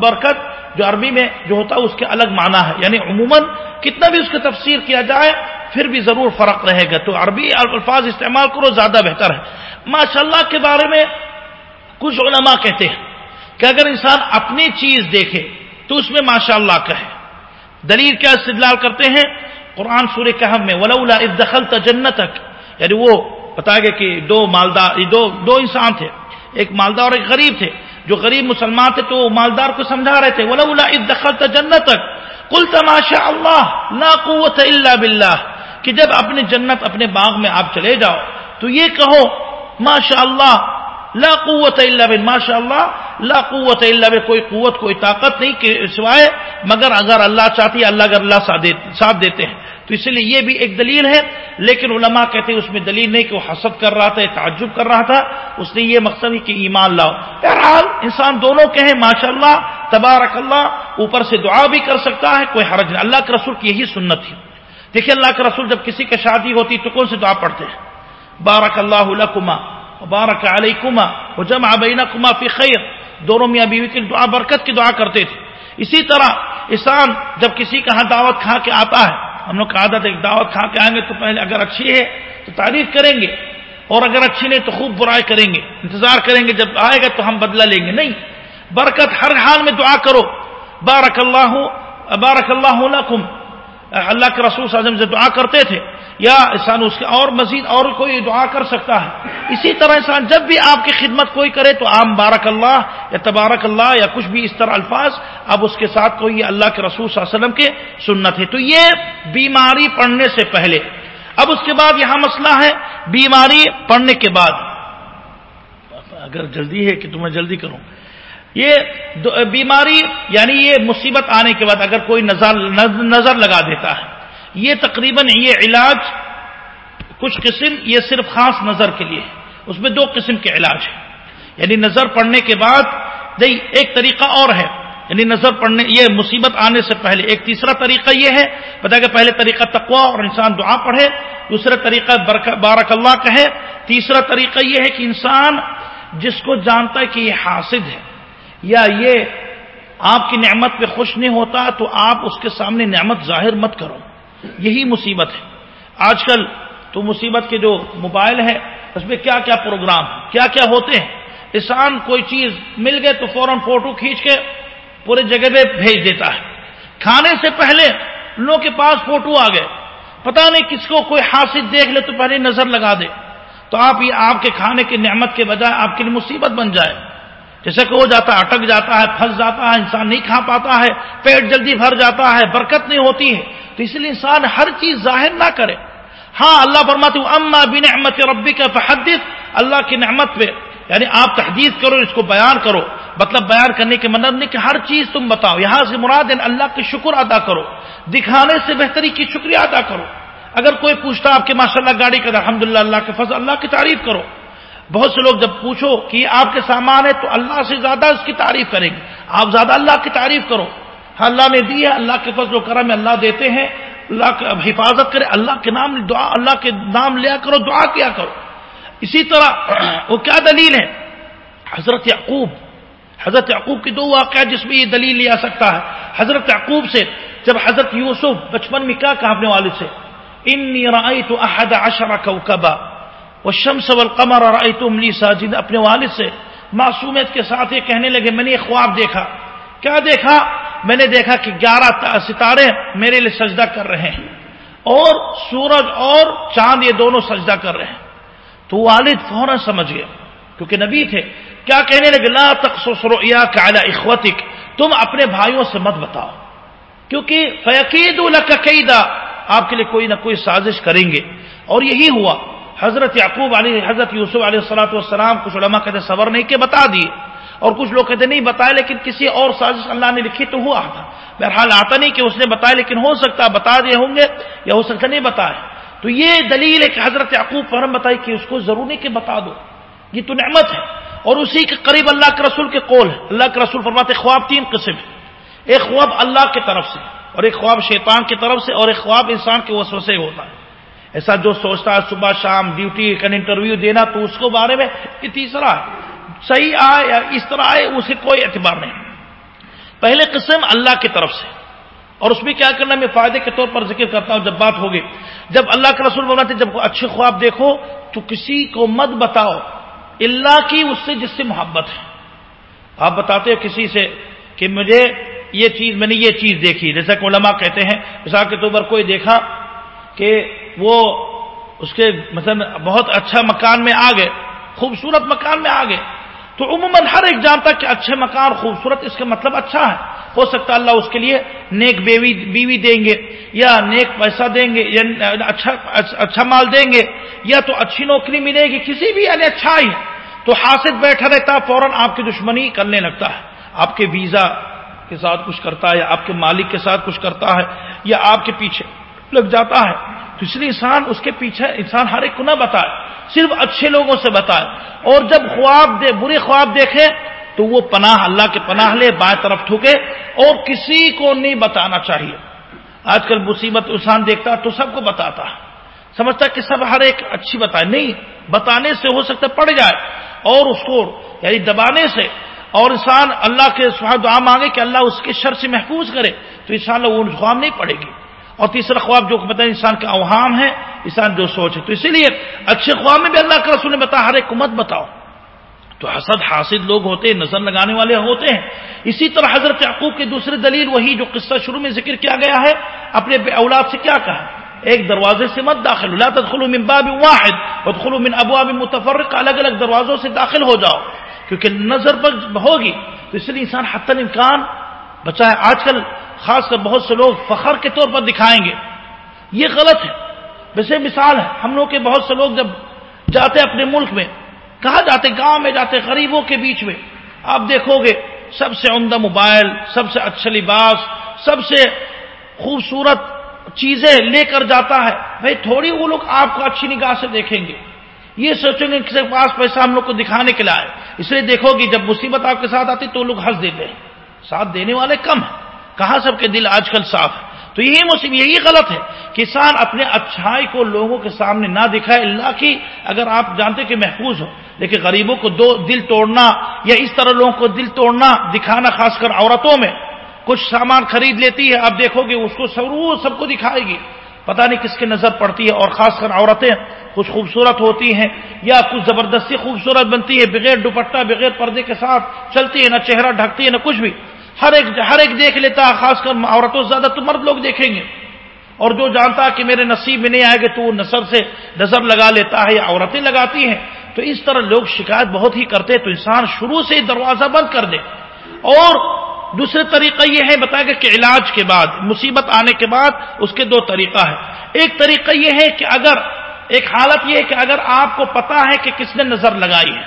برکت، جو عربی میں جو ہوتا ہے اس کے الگ معنی ہے یعنی عموماً کتنا بھی اس کی تفسیر کیا جائے، پھر بھی ضرور فرق رہے گا۔ تو عربی الفاظ استعمال کرو، زیادہ بہتر ہے۔ ماشاء اللہ کے بارے میں کچھ علماء کہتے ہیں کہ اگر انسان اپنی چیز دیکھے تو اس میں ماشاء اللہ کہے۔ دلیل کیا استدلال کرتے ہیں؟ قرآن سور کہم میں، ولولا دخل تجنت تک یعنی وہ بتا گئے کہ دو مالدار دو دو انسان تھے۔ ایک مالدار اور ایک غریب تھے۔ جو غریب مسلمان تھے تو وہ مالدار کو سمجھا رہے تھے۔ ولولا دخل تجنت تک کل تماشا اللہ لا قوت اللہ بلّہ کہ جب اپنے جنت، اپنے باغ میں آپ چلے جاؤ، تو یہ کہو ماشاء اللہ لا قوت الا بن ماشاء اللہ لا قوت الا بن کوئی قوت، کوئی طاقت نہیں کہ سوائے، مگر اگر اللہ چاہتی ہے، اللہ اگر اللہ ساتھ دیتے ہیں۔ تو اس لیے یہ بھی ایک دلیل ہے، لیکن علماء کہتے ہیں اس میں دلیل نہیں کہ وہ حسد کر رہا تھا، تعجب کر رہا تھا۔ اس نے یہ مقصد کہ ایمان لاؤ۔ بہرحال، انسان دونوں کہیں ماشاء اللہ تبارک اللہ اوپر سے دعا بھی کر سکتا ہے، کوئی حرج نہیں۔ اللہ کے رسول کی یہی سنت تھی دیکھیے، اللہ کے رسول جب کسی کی شادی ہوتی تو کون سی دعا پڑھتے ہیں؟ بارک اللہ لکما۔ بارک علیہ کما وہ جمع کما فی خیر دونوں میاں بیوی کی دعا، برکت کی دعا کرتے تھے۔ اسی طرح انسان جب کسی کا ہاں دعوت کھا کے آتا ہے، ہم لوگ کا عادت ایک دعوت کھا کے آئیں گے تو پہلے اگر اچھی ہے تو تعریف کریں گے، اور اگر اچھی نہیں تو خوب برائی کریں گے، انتظار کریں گے، جب آئے گا تو ہم بدلہ لیں گے۔ نہیں، برکت ہر حال میں دعا کرو۔ بارک اللہ بارک اللہ لکم اللہ کے رسول صلی اللہ علیہ وسلم سے دعا کرتے تھے، یا انسان اس کے اور مزید اور کوئی دعا کر سکتا ہے۔ اسی طرح انسان جب بھی آپ کی خدمت کوئی کرے تو عام بارک اللہ یا تبارک اللہ یا کچھ بھی اس طرح الفاظ، اب اس کے ساتھ کوئی اللہ کے رسول صلی اللہ علیہ وسلم کے سنت ہے۔ تو یہ بیماری پڑنے سے پہلے۔ اب اس کے بعد یہاں مسئلہ ہے بیماری پڑنے کے بعد۔ اگر جلدی ہے کہ تمہیں جلدی کروں۔ یہ بیماری یعنی یہ مصیبت آنے کے بعد اگر کوئی نظر نظر لگا دیتا ہے، یہ تقریباً یہ علاج کچھ قسم، یہ صرف خاص نظر کے لیے، اس میں دو قسم کے علاج ہیں۔ یعنی نظر پڑنے کے بعد ایک طریقہ اور ہے۔ یعنی نظر پڑنے یہ مصیبت آنے سے پہلے، ایک تیسرا طریقہ یہ ہے بتا کہ پہلے طریقہ تقوا اور انسان دعا پڑھے، دوسرا طریقہ بارک اللہ کا ہے تیسرا طریقہ یہ ہے کہ انسان جس کو جانتا ہے کہ یہ حاصل ہے۔ یا یہ آپ کی نعمت پہ خوش نہیں ہوتا تو آپ اس کے سامنے نعمت ظاہر مت کرو۔ یہی مصیبت ہے۔ آج کل تو مصیبت کے جو موبائل ہے اس میں کیا کیا پروگرام، کیا کیا ہوتے ہیں۔ انسان کوئی چیز مل گئے تو فوراً فوٹو کھینچ کے پورے جگہ پہ بھیج دیتا ہے۔ کھانے سے پہلے لوگوں کے پاس فوٹو آ گئے۔ پتا نہیں کس کو کوئی حاصل دیکھ لے تو پہلے نظر لگا دے۔ تو آپ یہ آپ کے کھانے کی نعمت کے بجائے آپ کے لیے مصیبت بن جائے۔ جیسے کہ ہو جاتا ہے، اٹک جاتا ہے، پھنس جاتا ہے، انسان نہیں کھا پاتا ہے، پیٹ جلدی بھر جاتا ہے، برکت نہیں ہوتی ہے۔ تو اس لیے انسان ہر چیز ظاہر نہ کرے۔ ہاں اللہ فرماتے اما بن احمد ربی کا تحدث اللہ کی نعمت پہ یعنی آپ تحدیث کرو، اس کو بیان کرو۔ مطلب بیان کرنے کے مدد نہیں کہ ہر چیز تم بتاؤ۔ یہاں سے مراد اللہ کے شکر ادا کرو۔ دکھانے سے بہتری کی شکریہ ادا کرو۔ اگر کوئی پوچھتا آپ کے ماشاء اللہ گاڑی کا الحمد للہ اللہ کے فضل، اللہ کی تعریف کرو۔ بہت سے لوگ جب پوچھو کہ آپ کے سامان ہے تو اللہ سے زیادہ اس کی تعریف کریں گے آپ زیادہ اللہ کی تعریف کرو۔ اللہ نے دی ہے، اللہ کے فضل و کرم اللہ دیتے ہیں۔ اللہ کا حفاظت کرے، اللہ کے نام دعا، اللہ کے نام لیا کرو، دعا کیا کرو۔ اسی طرح وہ کیا دلیل ہے؟ حضرت یعقوب۔ حضرت یعقوب کی دو واقعات جس میں یہ دلیل لیا سکتا ہے۔ حضرت یعقوب سے جب حضرت یوسف بچپن میں کیا کہا اپنے والد سے؟ انی رأیت احد عشر کوکبا والشمس والقمر رأیتم لی ساجد اپنے والد سے معصومیت کے ساتھ یہ کہنے لگے، میں نے ایک خواب دیکھا۔ کیا دیکھا؟ میں نے دیکھا کہ گیارہ ستارے میرے لیے سجدہ کر رہے ہیں۔ اور سورج اور چاند یہ دونوں سجدہ کر رہے ہیں۔ تو والد فوراً سمجھ گئے، کیونکہ نبی تھے۔ کیا کہنے لگے؟ لا رؤیا کا اخوتک، تم اپنے بھائیوں سے مت بتاؤ۔ کیونکہ فیقید القیدہ آپ کے لیے کوئی نہ کوئی سازش کریں گے۔ اور یہی ہوا۔ حضرت یعقوب علی حضرت یوسف علیہ السلاۃ والسلام کچھ علماء کہتے صبر نہیں کہ بتا دیے اور کچھ لوگ کہتے نہیں بتائے، لیکن کسی اور سازش اللہ نے لکھی تو ہوا۔ تھا بہرحال آتا نہیں کہ اس نے بتایا، لیکن ہو سکتا بتا دیے ہوں گے یا ہو سکتا نہیں بتائے تو یہ دلیل ہے کہ حضرت یعقوب فرم بتائی کہ اس کو ضرور نہیں کہ بتا دو۔ یہ تو نعمت ہے۔ اور اسی کے قریب اللہ کے رسول کے قول ہے۔ اللہ کے رسول فرماتے خواب تین قسم ہے ایک خواب اللہ کی طرف سے اور ایک خواب شیطان کی طرف سے اور ایک خواب انسان کے وسو سے ہوتا ہے۔ ایسا جو سوچتا ہے صبح شام ڈیوٹی کا انٹرویو دینا تو اس کو بارے میں یہ تیسرا ہے۔ صحیح آئے یا اس طرح آئے اسے کوئی اعتبار نہیں۔ پہلے قسم اللہ کی طرف سے۔ اور اس میں کیا کرنا میں فائدے کے طور پر ذکر کرتا ہوں جب بات ہوگی۔ جب اللہ کے رسول بناتے جب اچھے خواب دیکھو تو کسی کو مت بتاؤ۔ اللہ کی اس سے جس سے محبت ہے۔ آپ بتاتے ہو کسی سے کہ مجھے یہ چیز، میں نے یہ چیز دیکھی۔ جیسا کہ علماء کہتے ہیں، مثال کے طور پر کوئی دیکھا کہ وہ اس کے مثلا بہت اچھا مکان میں آ گئے خوبصورت مکان میں آ گئے تو عموماً ہر ایک جانتا کہ اچھے مکان، خوبصورت، اس کا مطلب اچھا ہے۔ ہو سکتا اللہ اس کے لیے نیک بیوی بیوی دیں گے، یا نیک پیسہ دیں گے، یا اچھا اچھا مال دیں گے، یا تو اچھی نوکری ملے گی، کسی بھی یعنی اچھا ہی تو حاصل بیٹھا رہتا، فوراً آپ کی دشمنی کرنے لگتا ہے۔ آپ کے ویزا کے ساتھ کچھ کرتا ہے، یا آپ کے مالک کے ساتھ کچھ کرتا ہے، یا آپ کے پیچھے لگ جاتا ہے۔ تو اس لیے انسان اس کے پیچھے انسان ہر ایک کو نہ بتائے، صرف اچھے لوگوں سے بتائے۔ اور جب خواب دے، برے خواب دیکھے، تو وہ پناہ اللہ کے پناہ لے، بائیں طرف ٹھوکے، اور کسی کو نہیں بتانا چاہیے۔ آج کل مصیبت انسان دیکھتا، تو سب کو بتاتا۔ ہے سمجھتا کہ سب ہر ایک اچھی بتائے۔ نہیں، بتانے سے ہو سکتا پڑ جائے۔ اور اس کو یعنی دبانے سے۔ اور انسان اللہ کے دعا مانگے کہ اللہ اس کے شر سے محفوظ کرے، تو ان شاء اللہ وہ خواب نہیں پڑے گی۔ اور تیسرا خواب جو بتا انسان کا اوہام ہے، انسان جو سوچ ہے۔ تو اسی لیے اچھے خواب میں بھی اللہ کا رسول نے بتا ہر ایک مت بتاؤ۔ تو حسد حاصل لوگ ہوتے ہیں، نظر لگانے والے ہوتے ہیں۔ اسی طرح حضرت یعقوب کی دوسری دلیل وہی جو قصہ شروع میں ذکر کیا گیا ہے، اپنے اولاد سے کیا کہا؟ ایک دروازے سے مت داخل لا تدخلوا من باب واحد، وادخلوا من ابواب متفرقه الگ الگ دروازوں سے داخل ہو جاؤ، کیونکہ نظر پر ہوگی۔ تو اس لیے انسان حتی امکان بچا ہے۔ آج کل خاص کر بہت سے لوگ فخر کے طور پر دکھائیں گے۔ یہ غلط ہے۔ ویسے مثال ہے، ہم لوگ کے بہت سے لوگ جب جاتے اپنے ملک میں، کہاں جاتے گاؤں میں جاتے غریبوں کے بیچ میں۔ آپ دیکھو گے، سب سے عمدہ موبائل، سب سے اچھا لباس، سب سے خوبصورت چیزیں لے کر جاتا ہے۔ بھائی، تھوڑی وہ لوگ آپ کو اچھی نگاہ سے دیکھیں گے۔ یہ سوچیں گے کسی کے پاس پیسہ ہم لوگ کو دکھانے کے لائے اس لیے دیکھو گی، جب مصیبت آپ کے ساتھ آتی تو لوگ ہنس دیتے ہیں۔ ساتھ دینے والے کم ہیں۔ کہاں سب کے دل آج کل صاف ہے تو یہی مصیبت یہی غلط ہے کسان اپنے اچھائی کو لوگوں کے سامنے نہ دکھائے، اللہ کی اگر آپ جانتے کہ محفوظ ہو، لیکن غریبوں کو دو دل توڑنا یا اس طرح لوگوں کو دل توڑنا دکھانا خاص کر عورتوں میں، کچھ سامان خرید لیتی ہے، آپ دیکھو گے اس کو ضرور سب کو دکھائے گی۔ پتہ نہیں کس کی نظر پڑتی ہے، اور خاص کر عورتیں کچھ خوبصورت ہوتی ہیں یا کچھ زبردستی خوبصورت بنتی ہے بغیر دوپٹہ، بغیر پردے کے ساتھ چلتی ہے نہ چہرہ ڈھکتی ہے نہ کچھ بھی۔ ہر ایک ہر ایک دیکھ لیتا ہے خاص کر عورتوں زیادہ تو مرد لوگ دیکھیں گے۔ اور جو جانتا ہے کہ میرے نصیب میں نہیں آئے گے تو وہ سے نظر لگا لیتا ہے یا عورتیں لگاتی ہیں۔ تو اس طرح لوگ شکایت بہت ہی کرتے تو انسان شروع سے ہی دروازہ بند کر دے۔ اور دوسرے طریقہ یہ ہے، بتایا گیا کہ علاج کے بعد، مصیبت آنے کے بعد اس کے دو طریقہ ہے ایک طریقہ یہ ہے کہ اگر، ایک حالت یہ ہے کہ اگر آپ کو پتا ہے کہ کس نے نظر لگائی ہے۔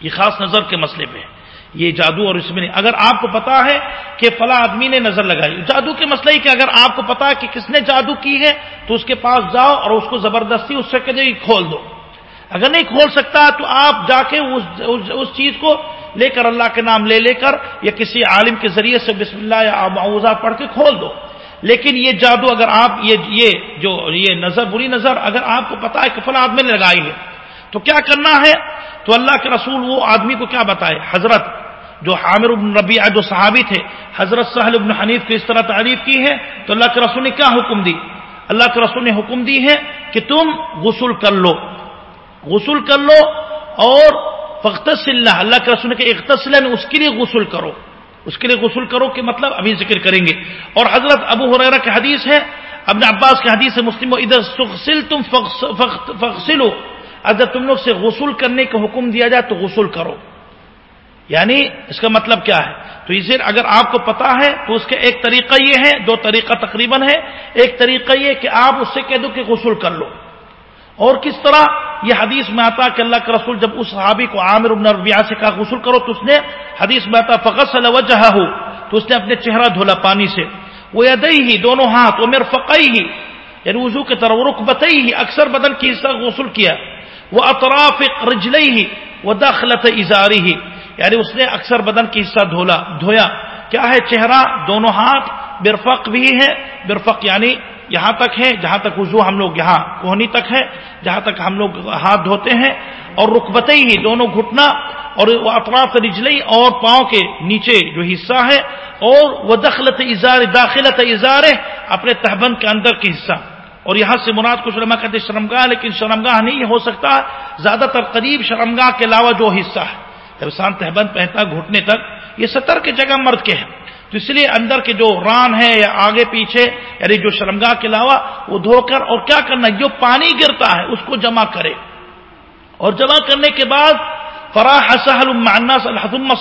یہ خاص نظر کے مسئلے پہ ہے۔ یہ جادو اور اس میں نہیں۔ اگر آپ کو پتا ہے کہ فلاں آدمی نے نظر لگائی، جادو کے مسئلہ ہی کہ اگر آپ کو پتا ہے کہ کس نے جادو کی ہے، تو اس کے پاس جاؤ اور اس کو زبردستی اس سے کہ کھول دو۔ اگر نہیں کھول سکتا تو آپ جا کے اس اس چیز کو لے کر اللہ کے نام لے لے کر یا کسی عالم کے ذریعے سے بسم اللہ یا معاوضہ پڑھ کے کھول دو۔ لیکن یہ جادو اگر آپ، یہ یہ جو، یہ نظر، بری نظر اگر آپ کو پتا ہے کہ فلاں آدمی نے لگائی ہے، تو کیا کرنا ہے؟ تو اللہ کے رسول وہ آدمی کو کیا بتائے؟ حضرت جو حامر ابن ربیع جو صحابی تھے، حضرت سہل ابن حنیف کو اس طرح تعریف کی ہے تو اللہ کے رسول نے کیا حکم دی؟ اللہ کے رسول نے حکم دی ہے کہ تم غسل کر لو۔ غسل کر لو اور فخت اللہ اللہ کے رسول کے اختص اس کے لیے غسل کرو۔ اس کے لیے غسل کرو کہ مطلب ابھی ذکر کریں گے۔ اور حضرت ابو حریرہ کی حدیث ہے، ابن عباس کی حدیث ہے، مسلم ادھر سخسل تم فخسلو اگر تم لوگ سے غسل کرنے کا حکم دیا جائے تو غسل کرو۔ یعنی اس کا مطلب کیا ہے؟ تو اسے اگر آپ کو پتا ہے تو اس کا ایک طریقہ یہ ہے، دو طریقہ تقریباً ہے ایک طریقہ یہ کہ آپ اس سے کہہ دو کہ غسل کر لو۔ اور کس طرح؟ یہ حدیث میں آتا کہ اللہ کے رسول جب اس صحابی کو عامر ابن ربیہ سے کہا غسل کرو تو اس نے حدیث میں آتا فقط وجہ ہو تو اس نے اپنے چہرہ دھولا پانی سے۔ وہ ادئی ہی دونوں ہاتھ۔ وہ میرے فقئی ہی یعنی وضو کی طرف رخ بتئی ہی اکثر بدن کی حصہ غسل کیا۔ وہ اطراف رجلئی ہی وہ دخلت اظہاری ہی یعنی اس نے اکثر بدن کی حصہ دھولا، دھویا۔ کیا ہے چہرہ؟ دونوں ہاتھ، برفق بھی ہے۔ برفق یعنی یہاں تک ہے، جہاں تک وضو ہم لوگ یہاں کوہنی تک ہے، جہاں تک ہم لوگ ہاتھ دھوتے ہیں۔ اور رکبتے ہی دونوں گھٹنا، اور وہ اطراف رجلئی اور پاؤں کے نیچے جو حصہ ہے، اور وہ دخلت اظہار داخلت اظہار اپنے تہبند کے اندر کے حصہ۔ اور یہاں سے مراد کچھ علماء کہتے شرمگاہ، لیکن شرمگاہ نہیں ہو سکتا۔ زیادہ تر قریب شرمگاہ کے علاوہ جو حصہ ہے۔ جب انسان تہبند پہنتا گھٹنے تک، یہ ستر کے جگہ مرد کے ہیں۔ تو اس لیے اندر کے جو ران ہے یا آگے پیچھے یعنی جو شرمگاہ کے علاوہ، وہ دھو کر اور کیا کرنا، جو پانی گرتا ہے، اس کو جمع کرے۔ اور جمع کرنے کے بعد، فراح سہل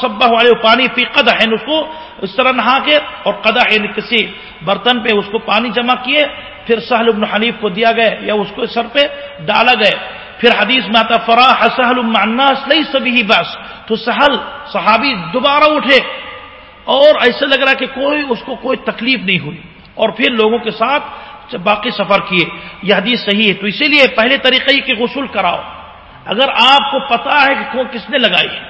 صبح والے پانی فی قدح ہے اس کو اس طرح نہا کے اور قدح یعنی کسی برتن پہ اس کو پانی جمع کیے۔ پھر سہل ابن حنیف کو دیا گئے یا اس کو سر پہ ڈالا گئے۔ پھر حدیث میں آتا فراح سہل الناس نہیں سبھی بس تو سہل صحابی دوبارہ اٹھے اور ایسے لگ رہا کہ کوئی اس کو کوئی تکلیف نہیں ہوئی اور پھر لوگوں کے ساتھ باقی سفر کیے، یہ حدیث صحیح ہے۔ تو اسی لیے پہلے طریقہ یہ کہ غسل کراؤ۔ اگر آپ کو پتا ہے کہ کس نے لگائی ہے۔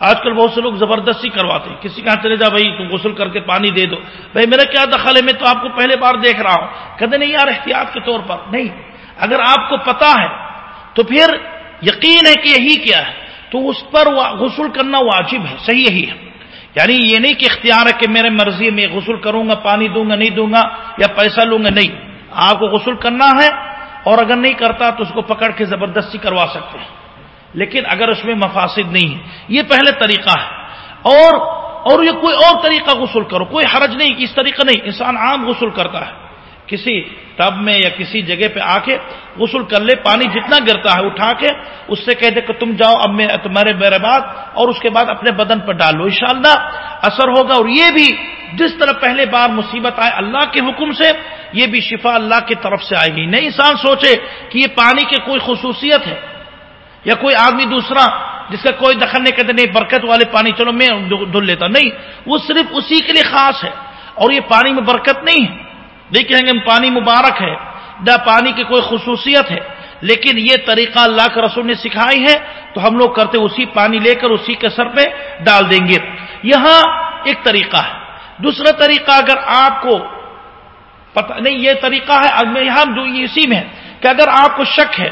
آج کل بہت سے لوگ زبردستی کرواتے ہیں۔ کسی کہاں چلے جا، بھائی تم غسل کر کے پانی دے دو۔ بھائی میرا کیا دخل ہے؟ میں تو آپ کو پہلے بار دیکھ رہا ہوں۔ کہتے نہیں یار، احتیاط کے طور پر۔ نہیں۔ اگر آپ کو پتا ہے تو پھر یقین ہے کہ یہی کیا ہے۔ تو اس پر غسل کرنا واجب ہے، صحیح یہی ہے۔ یعنی یہ نہیں کہ اختیار ہے کہ میرے مرضی میں غسل کروں گا، پانی دوں گا، نہیں دوں گا، یا پیسہ لوں گا، نہیں۔ آپ کو غسل کرنا ہے اور اگر نہیں کرتا تو اس کو پکڑ کے زبردستی کروا سکتے ہیں۔ لیکن اگر اس میں مفاصد نہیں ہے، یہ پہلے طریقہ ہے۔ اور اور یہ کوئی اور طریقہ غسل کرو، کوئی حرج نہیں، اس طریقہ نہیں۔ انسان عام غسل کرتا ہے۔ کسی ٹب میں یا کسی جگہ پہ آ کے غسل کر لے، پانی جتنا گرتا ہے اٹھا کے، اس سے کہہ دے کہ تم جاؤ، اب میں تمہارے میرے بعد، اور اس کے بعد اپنے بدن پر ڈالو۔ انشاءاللہ اثر ہوگا، اور یہ بھی جس طرح پہلے بار مصیبت آئے اللہ کے حکم سے، یہ بھی شفا اللہ کی طرف سے آئے گی۔ نہیں انسان سوچے کہ یہ پانی کی کوئی خصوصیت ہے، یا کوئی آدمی دوسرا جس کا کوئی دخل نہیں، کہتے نہیں، برکت والے پانی، چلو میں دھل لیتا۔ نہیں، وہ صرف اسی کے لیے خاص ہے، اور یہ پانی میں برکت نہیں ہے۔ نہیں کہیں گے پانی مبارک ہے، نہ پانی کی کوئی خصوصیت ہے، لیکن یہ طریقہ اللہ کے رسول نے سکھائی ہے، تو ہم لوگ کرتے اسی پانی لے کر اسی کے سر پہ ڈال دیں گے۔ یہاں ایک طریقہ ہے۔ دوسرا طریقہ اگر آپ کو پتہ نہیں، یہ طریقہ ہے یہاں جو اسی میں ہے کہ اگر آپ کو شک ہے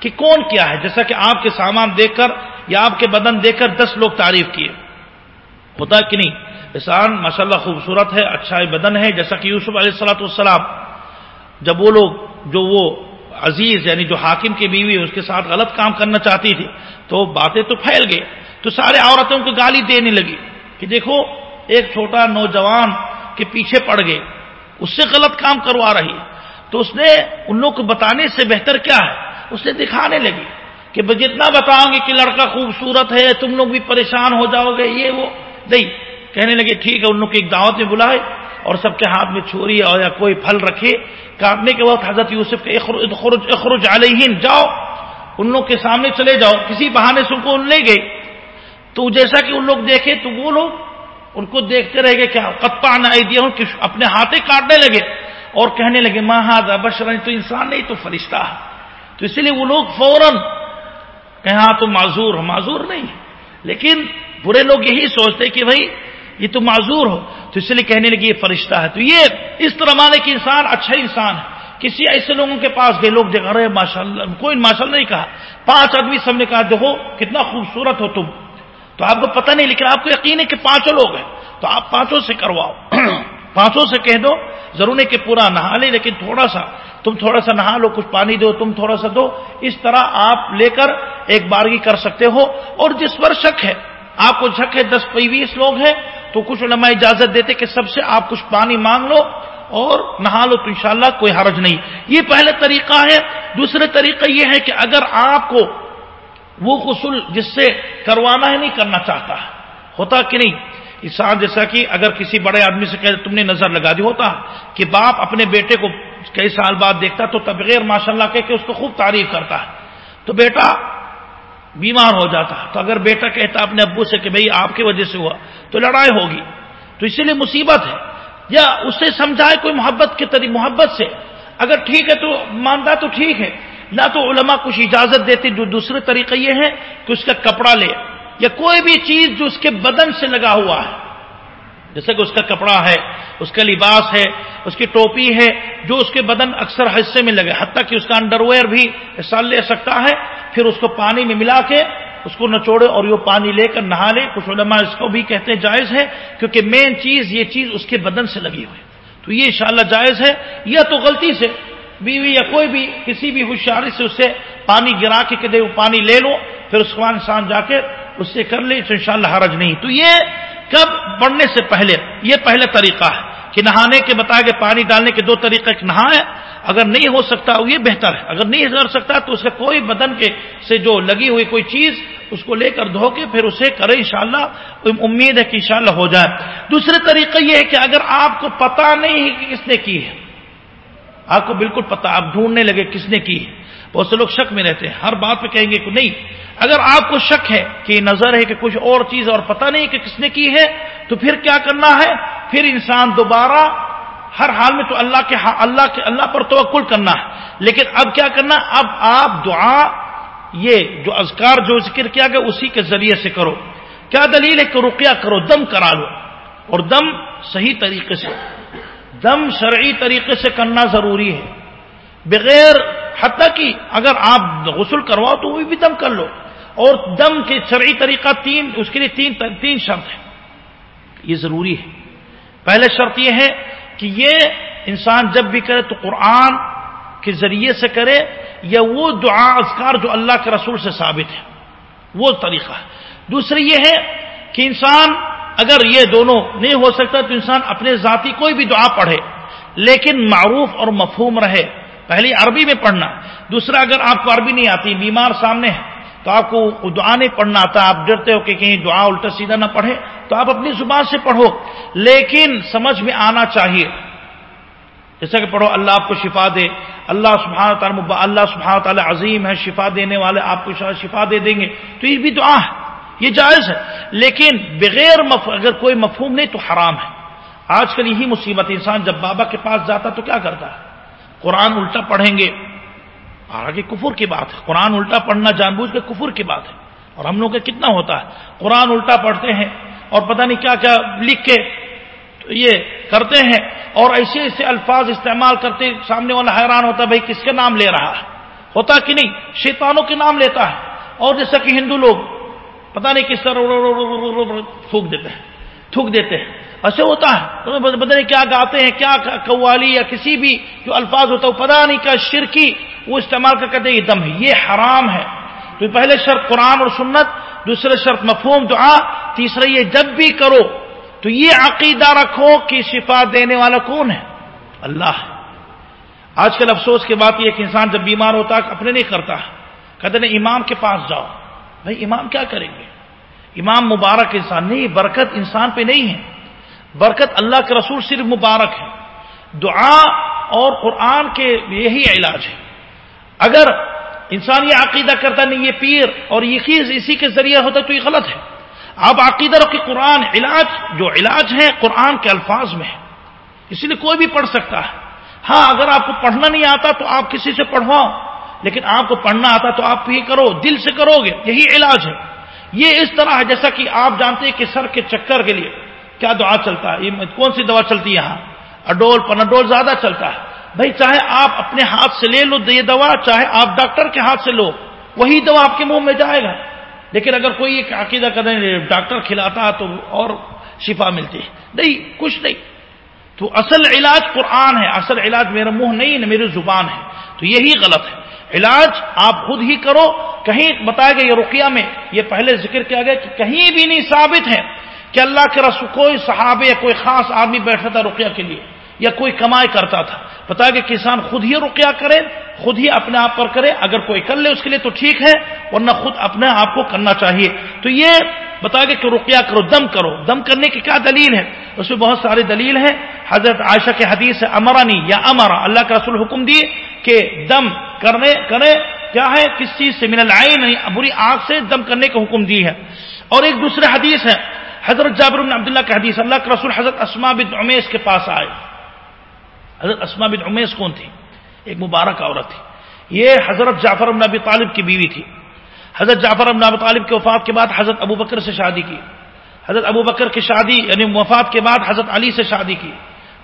کہ کون کیا ہے، جیسا کہ آپ کے سامان دیکھ کر یا آپ کے بدن دیکھ کر دس لوگ تعریف کیے۔ ہوتا کہ نہیں؟ انسان ماشاء اللہ خوبصورت ہے اچھا بدن ہے، جیسا کہ یوسف علیہ السلاۃ والسلام جب وہ لوگ، جو وہ عزیز یعنی جو حاکم کی بیوی اس کے ساتھ غلط کام کرنا چاہتی تھی، تو باتیں تو پھیل گئی، تو سارے عورتوں کو گالی دینے لگی کہ دیکھو، ایک چھوٹا نوجوان کے پیچھے پڑ گئے، اس سے غلط کام کروا رہی تو اس نے ان لوگ کو بتانے سے بہتر کیا ہے؟ اس نے دکھانے لگی کہ جتنا بتاؤں گے کہ لڑکا خوبصورت ہے، تم لوگ بھی پریشان ہو جاؤ گے، یہ وہ، نہیں کہنے لگے، ٹھیک ہے ان لوگ کی ایک دعوت میں بلائے اور سب کے ہاتھ میں چھری اور یا کوئی پھل رکھے. کاٹنے کے وقت حضرت یوسف کے اخرج علیہن، جاؤ ان لوگ کے سامنے چلے جاؤ، کسی بہانے سے ان کو لے گئے۔ تو جیسا کہ ان لوگ دیکھے تو وہ لوگ ان کو دیکھتے رہ گئے کیا قطع نہ دیا اپنے ہاتھیں کاٹنے لگے اور کہنے لگے ماں ہاتھ بشر تو انسان نہیں تو فرشتہ ہے۔ تو اسی لیے وہ لوگ فوراً کہ ہاں تو معذور معذور نہیں لیکن برے لوگ یہی سوچتے کہ بھائی یہ تو معذور ہو تو اس لیے کہنے لگی یہ فرشتہ ہے تو یہ اس طرح مانے کہ انسان اچھا انسان ہے۔ کسی ایسے لوگوں کے پاس گئے لوگ دیکھ رہے ماشاء اللہ کوئی ماشاء اللہ نہیں کہا۔ پانچ آدمی سب نے کہا، دیکھو کتنا خوبصورت ہو تم۔ تو آپ کو پتہ نہیں، لیکن آپ کو یقین ہے کہ پانچوں لوگ ہیں۔ تو آپ پانچوں سے کرواؤ۔ پانچوں سے کہہ دو، ضرور ہے کہ پورا نہا لے لیکن تھوڑا سا، تم تھوڑا سا نہا لو، کچھ پانی دو، تم تھوڑا سا دو۔ اس طرح آپ لے کر ایک بارگی کر سکتے ہو۔ اور جس پر شک ہے، آپ کو شک ہے، دس بیس لوگ ہیں تو کچھ علماء اجازت دیتے کہ سب سے آپ کچھ پانی مانگ لو اور نہا لو تو انشاءاللہ کوئی حرج نہیں۔ یہ پہلے طریقہ ہے۔ دوسرے طریقہ یہ ہے کہ اگر آپ کو وہ غسل جس سے کروانا ہے نہیں کرنا چاہتا، ہوتا کہ نہیں؟ انسان جیسا کہ اگر کسی بڑے آدمی سے کہ تم نے نظر لگا دی، ہوتا کہ باپ اپنے بیٹے کو کئی سال بعد دیکھتا تو بغیر ماشاء اللہ کہ اس کو خوب تعریف کرتا ہے۔ تو بیٹا بیمار ہو جاتا تو اگر بیٹا کہتا اپنے ابو سے کہ بھئی آپ کی وجہ سے ہوا، تو لڑائی ہوگی۔ تو اسی لیے مصیبت ہے۔ یا اسے سمجھائے کوئی محبت کے طریقے محبت سے۔ اگر ٹھیک ہے تو مانتا تو ٹھیک ہے۔ نہ تو علماء کچھ اجازت دیتے جو دوسرے طریقے یہ ہے کہ اس کا کپڑا لے۔ یا کوئی بھی چیز جو اس کے بدن سے لگا ہوا ہے۔ جیسے کہ اس کا کپڑا ہے، اس کا لباس ہے، اس کی ٹوپی ہے، جو اس کے بدن اکثر حصے میں لگے، حتیٰ کہ اس کا انڈر ویئر بھی سال لے سکتا ہے، پھر اس کو پانی میں ملا کے اس کو نچوڑے اور یہ پانی لے کر نہا لے۔ کچھ علماء اس کو بھی کہتے ہیں جائز ہے، کیونکہ مین چیز یہ چیز اس کے بدن سے لگی ہوئی تو یہ انشاءاللہ جائز ہے، یا تو غلطی سے بیوی یا کوئی بھی کسی بھی ہوشیاری سے اسے پانی گرا کے کہ دے، وہ پانی لے لو، پھر اس کو انسان جا کے اس سے کر لے، تو ان حرج نہیں۔ تو یہ کب بڑھنے سے پہلے، یہ پہلے طریقہ ہے کہ نہانے کے بتایا گئے پانی ڈالنے کے دو طریقے نہائے اگر نہیں ہو سکتا یہ بہتر ہے۔ اگر نہیں کر سکتا تو اس کا کوئی بدن کے سے جو لگی ہوئی کوئی چیز، اس کو لے کر دھو کے پھر اسے کرے انشاءاللہ، امید ہے کہ انشاءاللہ ہو جائے۔ دوسرے طریقہ یہ ہے کہ اگر آپ کو پتا نہیں ہے کہ کس نے کی ہے، آپ کو بالکل پتا آپ ڈھونڈنے لگے کس نے کی ہے۔ بہت سے لوگ شک میں رہتے ہیں، ہر بات پہ کہیں گے کہ نہیں۔ اگر آپ کو شک ہے کہ نظر ہے کہ کچھ اور چیز اور پتہ نہیں کہ کس نے کی ہے، تو پھر کیا کرنا ہے؟ پھر انسان دوبارہ ہر حال میں تو اللہ کے ہاں، اللہ کے، اللہ پر توکل کرنا ہے۔ لیکن اب کیا کرنا؟ اب آپ دعا، یہ جو اذکار، جو ذکر کیا گیا، اسی کے ذریعے سے کرو۔ کیا دلیل ہے کہ رقیہ کرو، دم کرا لو۔ اور دم صحیح طریقے سے، دم شرعی طریقے سے کرنا ضروری ہے۔ بغیر حتیٰ کہ اگر آپ غسل کرواؤ تو وہ بھی دم کر لو۔ اور دم کے شرعی طریقہ تین، اس کے لیے تین تین شرط ہے یہ ضروری ہے۔ پہلے شرط یہ ہے کہ یہ انسان جب بھی کرے تو قرآن کے ذریعے سے کرے، یا وہ دعا اذکار جو اللہ کے رسول سے ثابت ہے۔ وہ طریقہ ہے۔ دوسری یہ ہے کہ انسان اگر یہ دونوں نہیں ہو سکتا تو انسان اپنے ذاتی کوئی بھی دعا پڑھے، لیکن معروف اور مفہوم رہے۔ پہلی عربی میں پڑھنا، دوسرا اگر آپ کو عربی نہیں آتی، بیمار سامنے ہے، تو آپ کو دعا نہیں پڑھنا آتا، آپ ڈرتے ہو کہ کہیں دعا الٹا سیدھا نہ پڑھے، تو آپ اپنی زبان سے پڑھو۔ لیکن سمجھ میں آنا چاہیے۔ جیسا کہ پڑھو، اللہ آپ کو شفا دے۔ اللہ سبحانہ تعالیٰ اللہ سبحانہ تعالیٰ عظیم ہے، شفا دینے والے آپ کو شفا دے دیں گے۔ تو یہ بھی دعا ہے، یہ جائز ہے۔ لیکن بغیر مف... اگر کوئی مفہوم نہیں تو حرام ہے۔ آج کل یہی مصیبت انسان جب بابا کے پاس جاتا تو کیا کرتا ہے؟ قرآن الٹا پڑھیں گے آگے کفر کی بات ہے قرآن الٹا پڑھنا جان بوجھ کے کفر کی بات ہے اور ہم لوگ کا کتنا ہوتا ہے قرآن الٹا پڑھتے ہیں اور پتہ نہیں کیا کیا لکھ کے یہ کرتے ہیں اور ایسے ایسے الفاظ استعمال کرتے سامنے والا حیران ہوتا ہے بھائی کس کے نام لے رہا ہے ہوتا کہ نہیں شیطانوں کے نام لیتا ہے اور جیسا کہ ہندو لوگ پتہ نہیں کس طرح پھونک دیتے ہیں تھوک دیتے ہیں ایسے ہوتا ہے۔ پتہ نہیں کیا گاتے ہیں، کیا قوالی یا کسی بھی جو الفاظ ہوتا ہے پتہ نہیں کیا شرکی وہ استعمال کر کہتے یہ دم ہے، یہ حرام ہے۔ تو پہلے شرط قرآن اور سنت، دوسرے شرط مفہوم دعا، تیسرا یہ جب بھی کرو، تو یہ عقیدہ رکھو کہ شفا دینے والا کون ہے؟ اللہ ہے۔ آج کل افسوس کی بات یہ کہ انسان جب بیمار ہوتا ہے، اپنے نہیں کرتا۔ کہتے ہیں امام کے پاس جاؤ۔ بھائی، امام کیا کریں گے؟ امام مبارک انسان نہیں، برکت انسان پہ نہیں ہے۔ برکت اللہ کے رسول صرف مبارک ہے۔ دعا اور قرآن کے یہی علاج ہے۔ اگر انسان یہ عقیدہ کرتا نہیں، یہ پیر اور یہ چیز اسی کے ذریعے ہوتا تو یہ غلط ہے۔ آپ عقیدہ رکھے قرآن علاج، جو علاج ہے قرآن کے الفاظ میں۔ ہے اسی لیے کوئی بھی پڑھ سکتا ہے۔ ہاں اگر آپ کو پڑھنا نہیں آتا تو آپ کسی سے پڑھواؤ، لیکن آپ کو پڑھنا آتا تو آپ یہ کرو، دل سے کرو گے، یہی علاج ہے۔ یہ اس طرح ہے، جیسا کہ آپ جانتے ہیں کہ سر کے چکر کے لیے۔ کیا دعا چلتا ہے؟ یہ کون سی دوا چلتی ہے یہاں؟ اڈول پنڈول زیادہ چلتا ہے۔ بھائی، چاہے آپ اپنے ہاتھ سے لے لو یہ دوا، چاہے آپ ڈاکٹر کے ہاتھ سے لو، وہی دوا آپ کے منہ میں جائے گا۔ لیکن اگر کوئی ایک عقیدہ کریں ڈاکٹر کھلاتا تو اور شفا ملتی ہے۔ نہیں، کچھ نہیں۔ تو اصل علاج قرآن ہے۔ اصل علاج میرا منہ نہیں میری زبان ہے۔ تو یہی غلط ہے۔ علاج آپ خود ہی کرو۔ کہیں بتایا گیا یہ رقیہ میں، یہ پہلے ذکر کیا گیا کہ کہیں بھی نہیں ثابت ہے۔ کہ اللہ کے رسول کوئی صحابے یا کوئی خاص آدمی بیٹھا تھا رقیہ کے لیے یا کوئی کمائی کرتا تھا بتایا کہ کسان خود ہی رقیہ کرے، خود ہی اپنے آپ پر کرے، اگر کوئی کر لے اس کے لیے تو ٹھیک ہے، ورنہ خود اپنے آپ کو کرنا چاہیے۔ تو یہ بتا کہ رقیہ کرو، دم کرو۔ دم کرنے کی کیا دلیل ہے؟ اس میں بہت ساری دلیل ہے حضرت عائشہ کے حدیث ہے امرانی یا امرا اللہ کا رسول حکم دیے کہ دم کرنے، کرے، کیا ہے؟ کس چیز سے؟ من العین یعنی بری آگ سے دم کرنے کا حکم دی ہے۔ اور ایک دوسرے حدیث ہے حضرت جابر بن عبداللہ کا حدیث اللہ کے رسول حضرت اسما بن عمیش کے پاس آئے۔ حضرت اسما بن عمیش کون تھی؟ ایک مبارک عورت تھی۔ یہ حضرت جعفر بن ابی طالب کی بیوی تھی۔ حضرت جعفر بن ابی طالب کے وفات کے بعد حضرت ابو بکر سے شادی کی۔ حضرت ابو بکر کی شادی یعنی وفات کے بعد حضرت علی سے شادی کی۔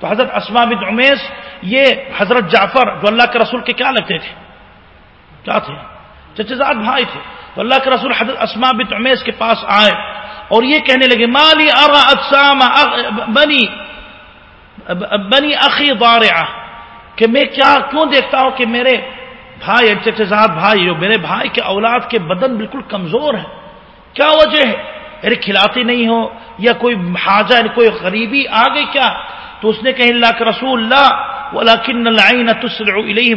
تو حضرت اسما بن عمیش یہ حضرت جعفر جو اللہ کے رسول کے کیا لگتے تھے؟ کیا تھے؟ چچزاد بھائی تھے۔ تو اللہ کے رسول حضرت اسما بن عمیش کے پاس آئے۔ اور یہ کہنے لگے، مالی ارا اجسام بنی بنی عقی کہ میں کیا کیوں دیکھتا ہوں کہ میرے بھائی چچزاد بھائی جو میرے بھائی کے اولاد کے بدن بالکل کمزور ہے۔ کیا وجہ ہے؟ ارے کھلاتے نہیں ہو، یا کوئی حاجہ یعنی کوئی غریبی آ گئی کیا؟ تو اس نے کہیں اللہ کے رسول اللہ ولاکن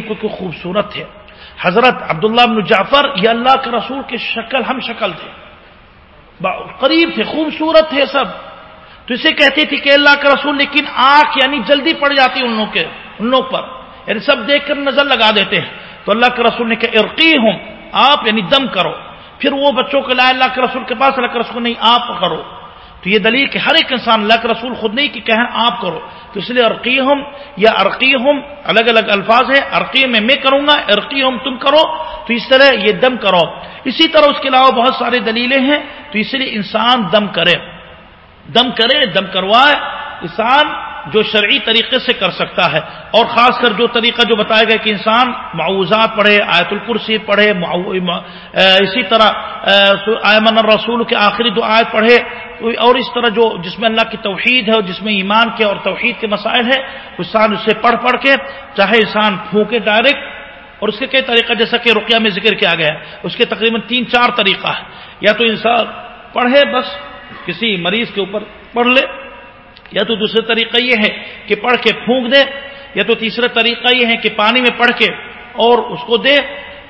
کیونکہ خوبصورت ہے۔ حضرت عبداللہ بن جعفر، یہ اللہ کے رسول کے شکل، ہم شکل تھے۔ قریب تھے، خوبصورت تھے سب۔ تو اسے کہتے تھے کہ اللہ کا رسول لیکن آنکھ یعنی جلدی پڑ جاتی ان لوگ کے ان لوگ پر۔ یعنی سب دیکھ کر نظر لگا دیتے ہیں۔ تو اللہ کے رسول نے کہ ارقی ہوں آپ یعنی دم کرو۔ پھر وہ بچوں کو لائے، اللہ کے رسول کے پاس، اللہ کے رسول نہیں، آپ کرو۔ تو یہ دلیل کہ ہر ایک انسان اللہ کے رسول خود نہیں کہ کہیں آپ کرو تو اس لیے ارقی ہم یا ارقی ہم الگ الگ الفاظ ہے ارقی میں میں کروں گا ارقی ہم تم کرو، تو اس طرح یہ دم کرو۔ اسی طرح اس کے علاوہ بہت سارے دلیلیں ہیں، تو اس لیے انسان دم کرے۔ دم کرے، دم کروائے، انسان جو شرعی طریقے سے کر سکتا ہے اور خاص کر جو طریقہ جو بتایا گیا کہ انسان معاوضات پڑھے، آیت الکرسی پڑھے اسی طرح آئمن الرسول کے آخری دو آیت پڑھے اور اس طرح جو جس میں اللہ کی توحید ہے اور جس میں ایمان کے اور توحید کے مسائل ہے انسان اسے پڑھ پڑھ کے چاہے انسان پھونکے ڈائریکٹ اور اس کے کئی طریقہ جیسا کہ رقیہ میں ذکر کیا گیا ہے۔ اس کے تقریباً تین چار طریقہ ہے یا تو انسان پڑھے بس، کسی مریض کے اوپر پڑھ لے یا تو دوسرا طریقہ یہ ہے کہ پڑھ کے پھونک دے، یا تو تیسرا طریقہ یہ ہے کہ پانی میں پڑھ کے اور اس کو دے،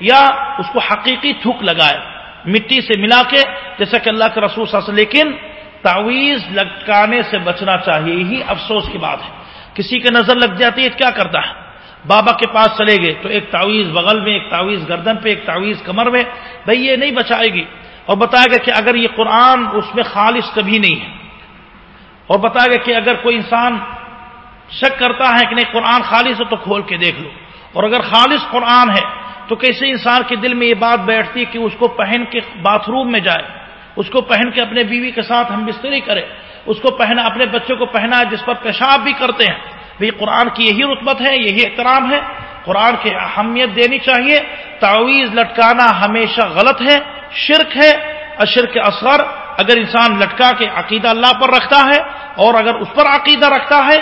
یا اس کو حقیقی تھوک لگائے، مٹی سے ملا کے، جیسا کہ اللہ کے رسول صلی اللہ علیہ وسلم، لیکن تعویذ لٹکانے سے بچنا چاہیے ہی افسوس کی بات ہے۔ کسی کے نظر لگ جاتی ہے، کیا کرتا ہے؟ بابا کے پاس چلے گئے تو ایک تعویذ بغل میں، ایک تعویذ گردن پہ، ایک تعویذ کمر میں، بھائی یہ نہیں بچائے گی۔ اور بتایا گیا کہ اگر یہ قرآن اس میں خالص کبھی نہیں ہے۔ اور بتایا گیا کہ اگر کوئی انسان شک کرتا ہے کہ نہیں، قرآن خالص ہے تو کھول کے دیکھ لو۔ اور اگر خالص قرآن ہے تو کیسے انسان کے دل میں یہ بات بیٹھتی ہے کہ اس کو پہن کے باتھ روم میں جائے، اس کو پہن کے اپنے بیوی کے ساتھ ہم بستری کرے اس کو پہنا، اپنے بچوں کو پہنا جس پر پیشاب بھی کرتے ہیں۔ بھائی قرآن کی یہی رتبت ہے، یہی احترام ہے۔ قرآن کی اہمیت دینی چاہیے۔ تعویذ لٹکانا ہمیشہ غلط ہے، شرک ہے اشر کے اثر اگر انسان لٹکا کے عقیدہ اللہ پر رکھتا ہے اور اگر اس پر عقیدہ رکھتا ہے،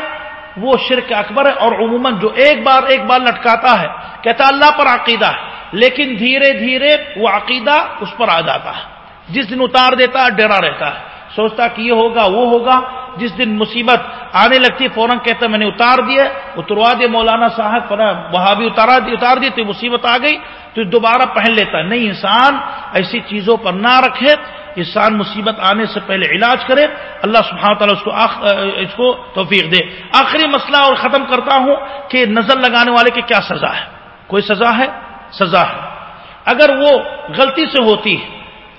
وہ شرک اکبر ہے اور عموماً جو ایک بار ایک بار لٹکاتا ہے، کہتا اللہ پر عقیدہ ہے، لیکن دھیرے دھیرے وہ عقیدہ اس پر آ جاتا ہے۔ جس دن اتار دیتا ہے، ڈرا رہتا ہے۔ سوچتا کہ یہ ہوگا، وہ ہوگا۔ جس دن مصیبت آنے لگتی فوراً کہتا میں نے اتار دیا اتروا دیا مولانا صاحب وہاں بھی اتارا اتار دی، تو مصیبت آ گئی، تو دوبارہ پہن لیتا نہیں، انسان ایسی چیزوں پر نہ رکھے۔ انسان مصیبت آنے سے پہلے علاج کرے، اللہ سبحانہ تعالیٰ اس کو آخ اس کو توفیق دے۔ آخری مسئلہ اور ختم کرتا ہوں کہ نظر لگانے والے کی کیا سزا ہے۔ کوئی سزا ہے؟ سزا ہے۔ اگر وہ غلطی سے ہوتی ہے،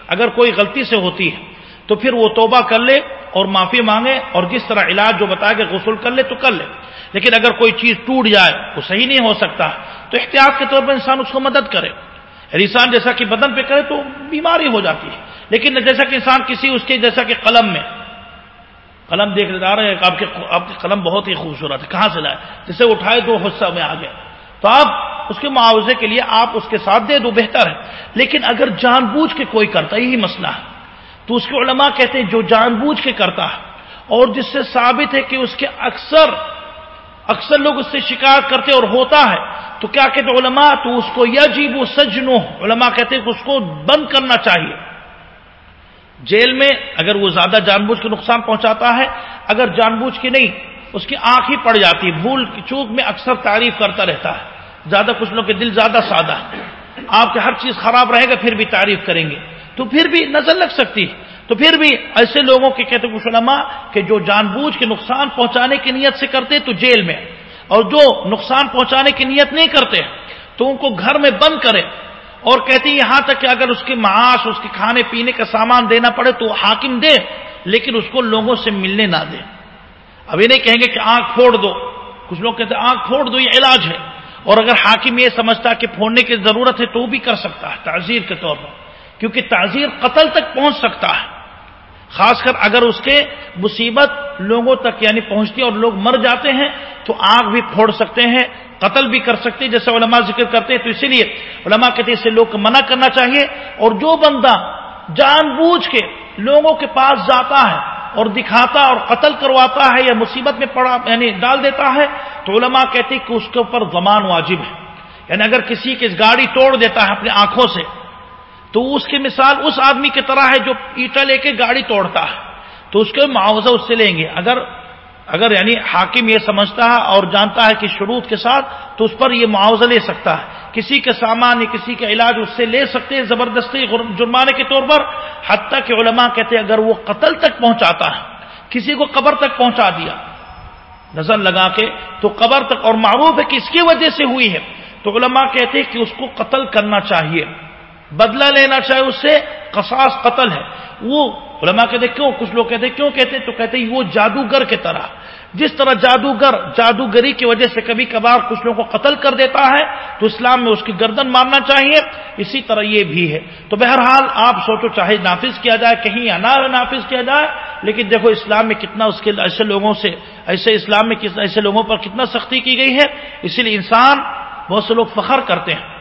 اگر کوئی غلطی سے ہوتی ہے، تو پھر وہ توبہ کر لے اور معافی مانگے اور کس طرح علاج جو بتایا کہ غسل کر لے تو کر لے۔ لیکن اگر کوئی چیز ٹوٹ جائے، وہ صحیح نہیں ہو سکتا۔ تو احتیاط کے طور پر انسان اس کو مدد کرے۔ انسان جیسا کہ بدن پہ کرے تو بیماری ہو جاتی ہے۔ لیکن جیسا کہ انسان کسی اس کے جیسا کہ قلم میں، قلم دیکھ لیتا رہے آپ کے آپ کے قلم بہت ہی خوبصورت ہے۔ کہاں سے لائے؟ جسے اٹھائے تو حصہ میں آ گئے۔ تو آپ اس کے معاوضے کے لیے آپ اس کے ساتھ دے دو، بہتر ہے۔ لیکن اگر جان بوجھ کے کوئی کرتا یہی مسئلہ ہے۔ تو اس کے علماء کہتے ہیں جو جان بوجھ کے کرتا ہے اور جس سے ثابت ہے کہ اس کے اکثر اکثر لوگ اس سے شکایت کرتے اور ہوتا ہے تو کیا کہتے علماء؟ تو اس کو یجیب و سجنو علماء کہتے کہ اس کو بند کرنا چاہیے۔ جیل میں اگر وہ زیادہ جان بوجھ کے نقصان پہنچاتا ہے، اگر جان بوجھ کے نہیں، اس کی آنکھ ہی پڑ جاتی ہے، بھول چوک میں اکثر تعریف کرتا رہتا ہے۔ زیادہ کچھ لوگ کے دل زیادہ سادہ ہے آپ کے ہر چیز خراب رہے گا، پھر بھی تعریف کریں گے۔ تو پھر بھی نظر لگ سکتی ہے۔ تو پھر بھی ایسے لوگوں کے کہتے کچھ علماء کہ جو جان بوجھ کے نقصان پہنچانے کی نیت سے کرتے تو جیل میں اور جو نقصان پہنچانے کی نیت نہیں کرتے تو ان کو گھر میں بند کرے اور کہتے ہیں یہاں تک کہ اگر اس کے معاش، اس کے کھانے پینے کا سامان دینا پڑے تو حاکم دے لیکن اس کو لوگوں سے ملنے نہ دے ابھی نہیں کہیں گے کہ آنکھ پھوڑ دو۔ کچھ لوگ کہتے ہیں آنکھ پھوڑ دو، یہ علاج ہے۔ اور اگر حاکم یہ سمجھتا کہ پھوڑنے کی ضرورت ہے تو وہ بھی کر سکتا ہے، تعزیر کے طور پر۔ کیونکہ تعزیر قتل تک پہنچ سکتا ہے۔ خاص کر اگر اس کے مصیبت لوگوں تک یعنی پہنچتی ہے اور لوگ مر جاتے ہیں تو آگ بھی پھوڑ سکتے ہیں، قتل بھی کر سکتے ہیں، جیسے علماء ذکر کرتے ہیں۔ تو اسی لیے علماء کہتے ہیں اسے لوگ کو منع کرنا چاہیے۔ اور جو بندہ جان بوجھ کے لوگوں کے پاس جاتا ہے اور دکھاتا اور قتل کرواتا ہے یا مصیبت میں پڑا یعنی ڈال دیتا ہے، تو علماء کہتے ہیں کہ اس کے اوپر زمان واجب ہے۔ یعنی اگر کسی کی گاڑی توڑ دیتا ہے اپنی آنکھوں سے تو اس کی مثال اس آدمی کی طرح ہے جو ایٹا لے کے گاڑی توڑتا ہے۔ تو اس کے معاوضہ اس سے لیں گے۔ اگر اگر یعنی حاکم یہ سمجھتا ہے اور جانتا ہے کہ شروط کے ساتھ تو اس پر یہ معاوضہ لے سکتا ہے۔ کسی کے سامان یا کسی کا علاج اس سے لے سکتے ہیں زبردستی جرمانے کے طور پر۔ حتیٰ کہ علماء کہتے ہیں اگر وہ قتل تک پہنچاتا ہے، کسی کو قبر تک پہنچا دیا۔ نظر لگا کے تو قبر تک اور معروف ہے کہ اس کی وجہ سے ہوئی ہے۔ تو علماء کہتے ہیں کہ اس کو قتل کرنا چاہیے۔ بدلہ لینا چاہے اس سے قصاص قتل ہے۔ وہ علماء کہتے کیوں کچھ لوگ کہتے کیوں کہتے تو کہتے وہ جادوگر کی طرح۔ جس طرح جادوگر، جادوگری کی وجہ سے کبھی کبھار کچھ لوگوں کو قتل کر دیتا ہے، تو اسلام میں اس کی گردن مارنا چاہیے۔ اسی طرح یہ بھی ہے۔ تو بہرحال آپ سوچو، چاہے نافذ کیا جائے، کہیں یا نہ نافذ کیا جائے، لیکن دیکھو اسلام میں کتنا اس کے ایسے لوگوں سے، ایسے اسلام میں ایسے لوگوں پر کتنا سختی کی گئی ہے۔ اسی لیے انسان بہت سے لوگ فخر کرتے ہیں۔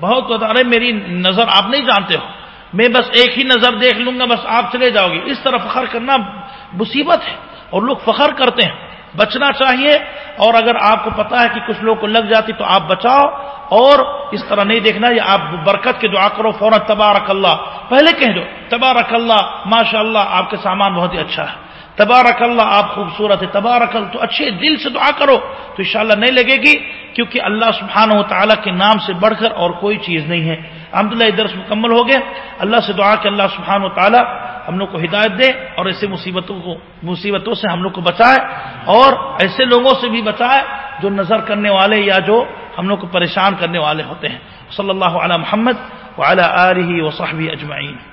بہت ارے میری نظر آپ نہیں جانتے ہو۔ میں بس ایک ہی نظر دیکھ لوں گا، بس آپ چلے جاؤ گے۔ اس طرح فخر کرنا مصیبت ہے اور لوگ فخر کرتے ہیں۔ بچنا چاہیے اور اگر آپ کو پتا ہے کہ کچھ لوگ کو لگ جاتی تو آپ بچاؤ۔ اور اس طرح نہیں دیکھنا یہ آپ برکت کے دعا کرو فوراً تبارک اللہ۔ پہلے کہہ دو، تبارک اللہ ماشاء اللہ آپ کے سامان بہت ہی اچھا ہے۔ تبارک اللہ آپ خوبصورت ہے تبارک اللہ تو اچھے دل سے دعا کرو، تو انشاءاللہ نہیں لگے گی، کیونکہ اللہ سبحانہ و تعالیٰ کے نام سے بڑھ کر اور کوئی چیز نہیں ہے۔ الحمد للہ درس مکمل ہو گئے اللہ سے دعا کہ اللہ سبحانہ و تعالیٰ ہم لوگ کو ہدایت دے اور ایسے مصیبتوں کو، مصیبتوں سے ہم لوگ کو بچائے اور ایسے لوگوں سے بھی بچائے جو نظر کرنے والے یا جو ہم لوگ کو پریشان کرنے والے ہوتے ہیں۔ صلی اللہ علیہ محمد وعلی آلہ وصحبہ اجمعین۔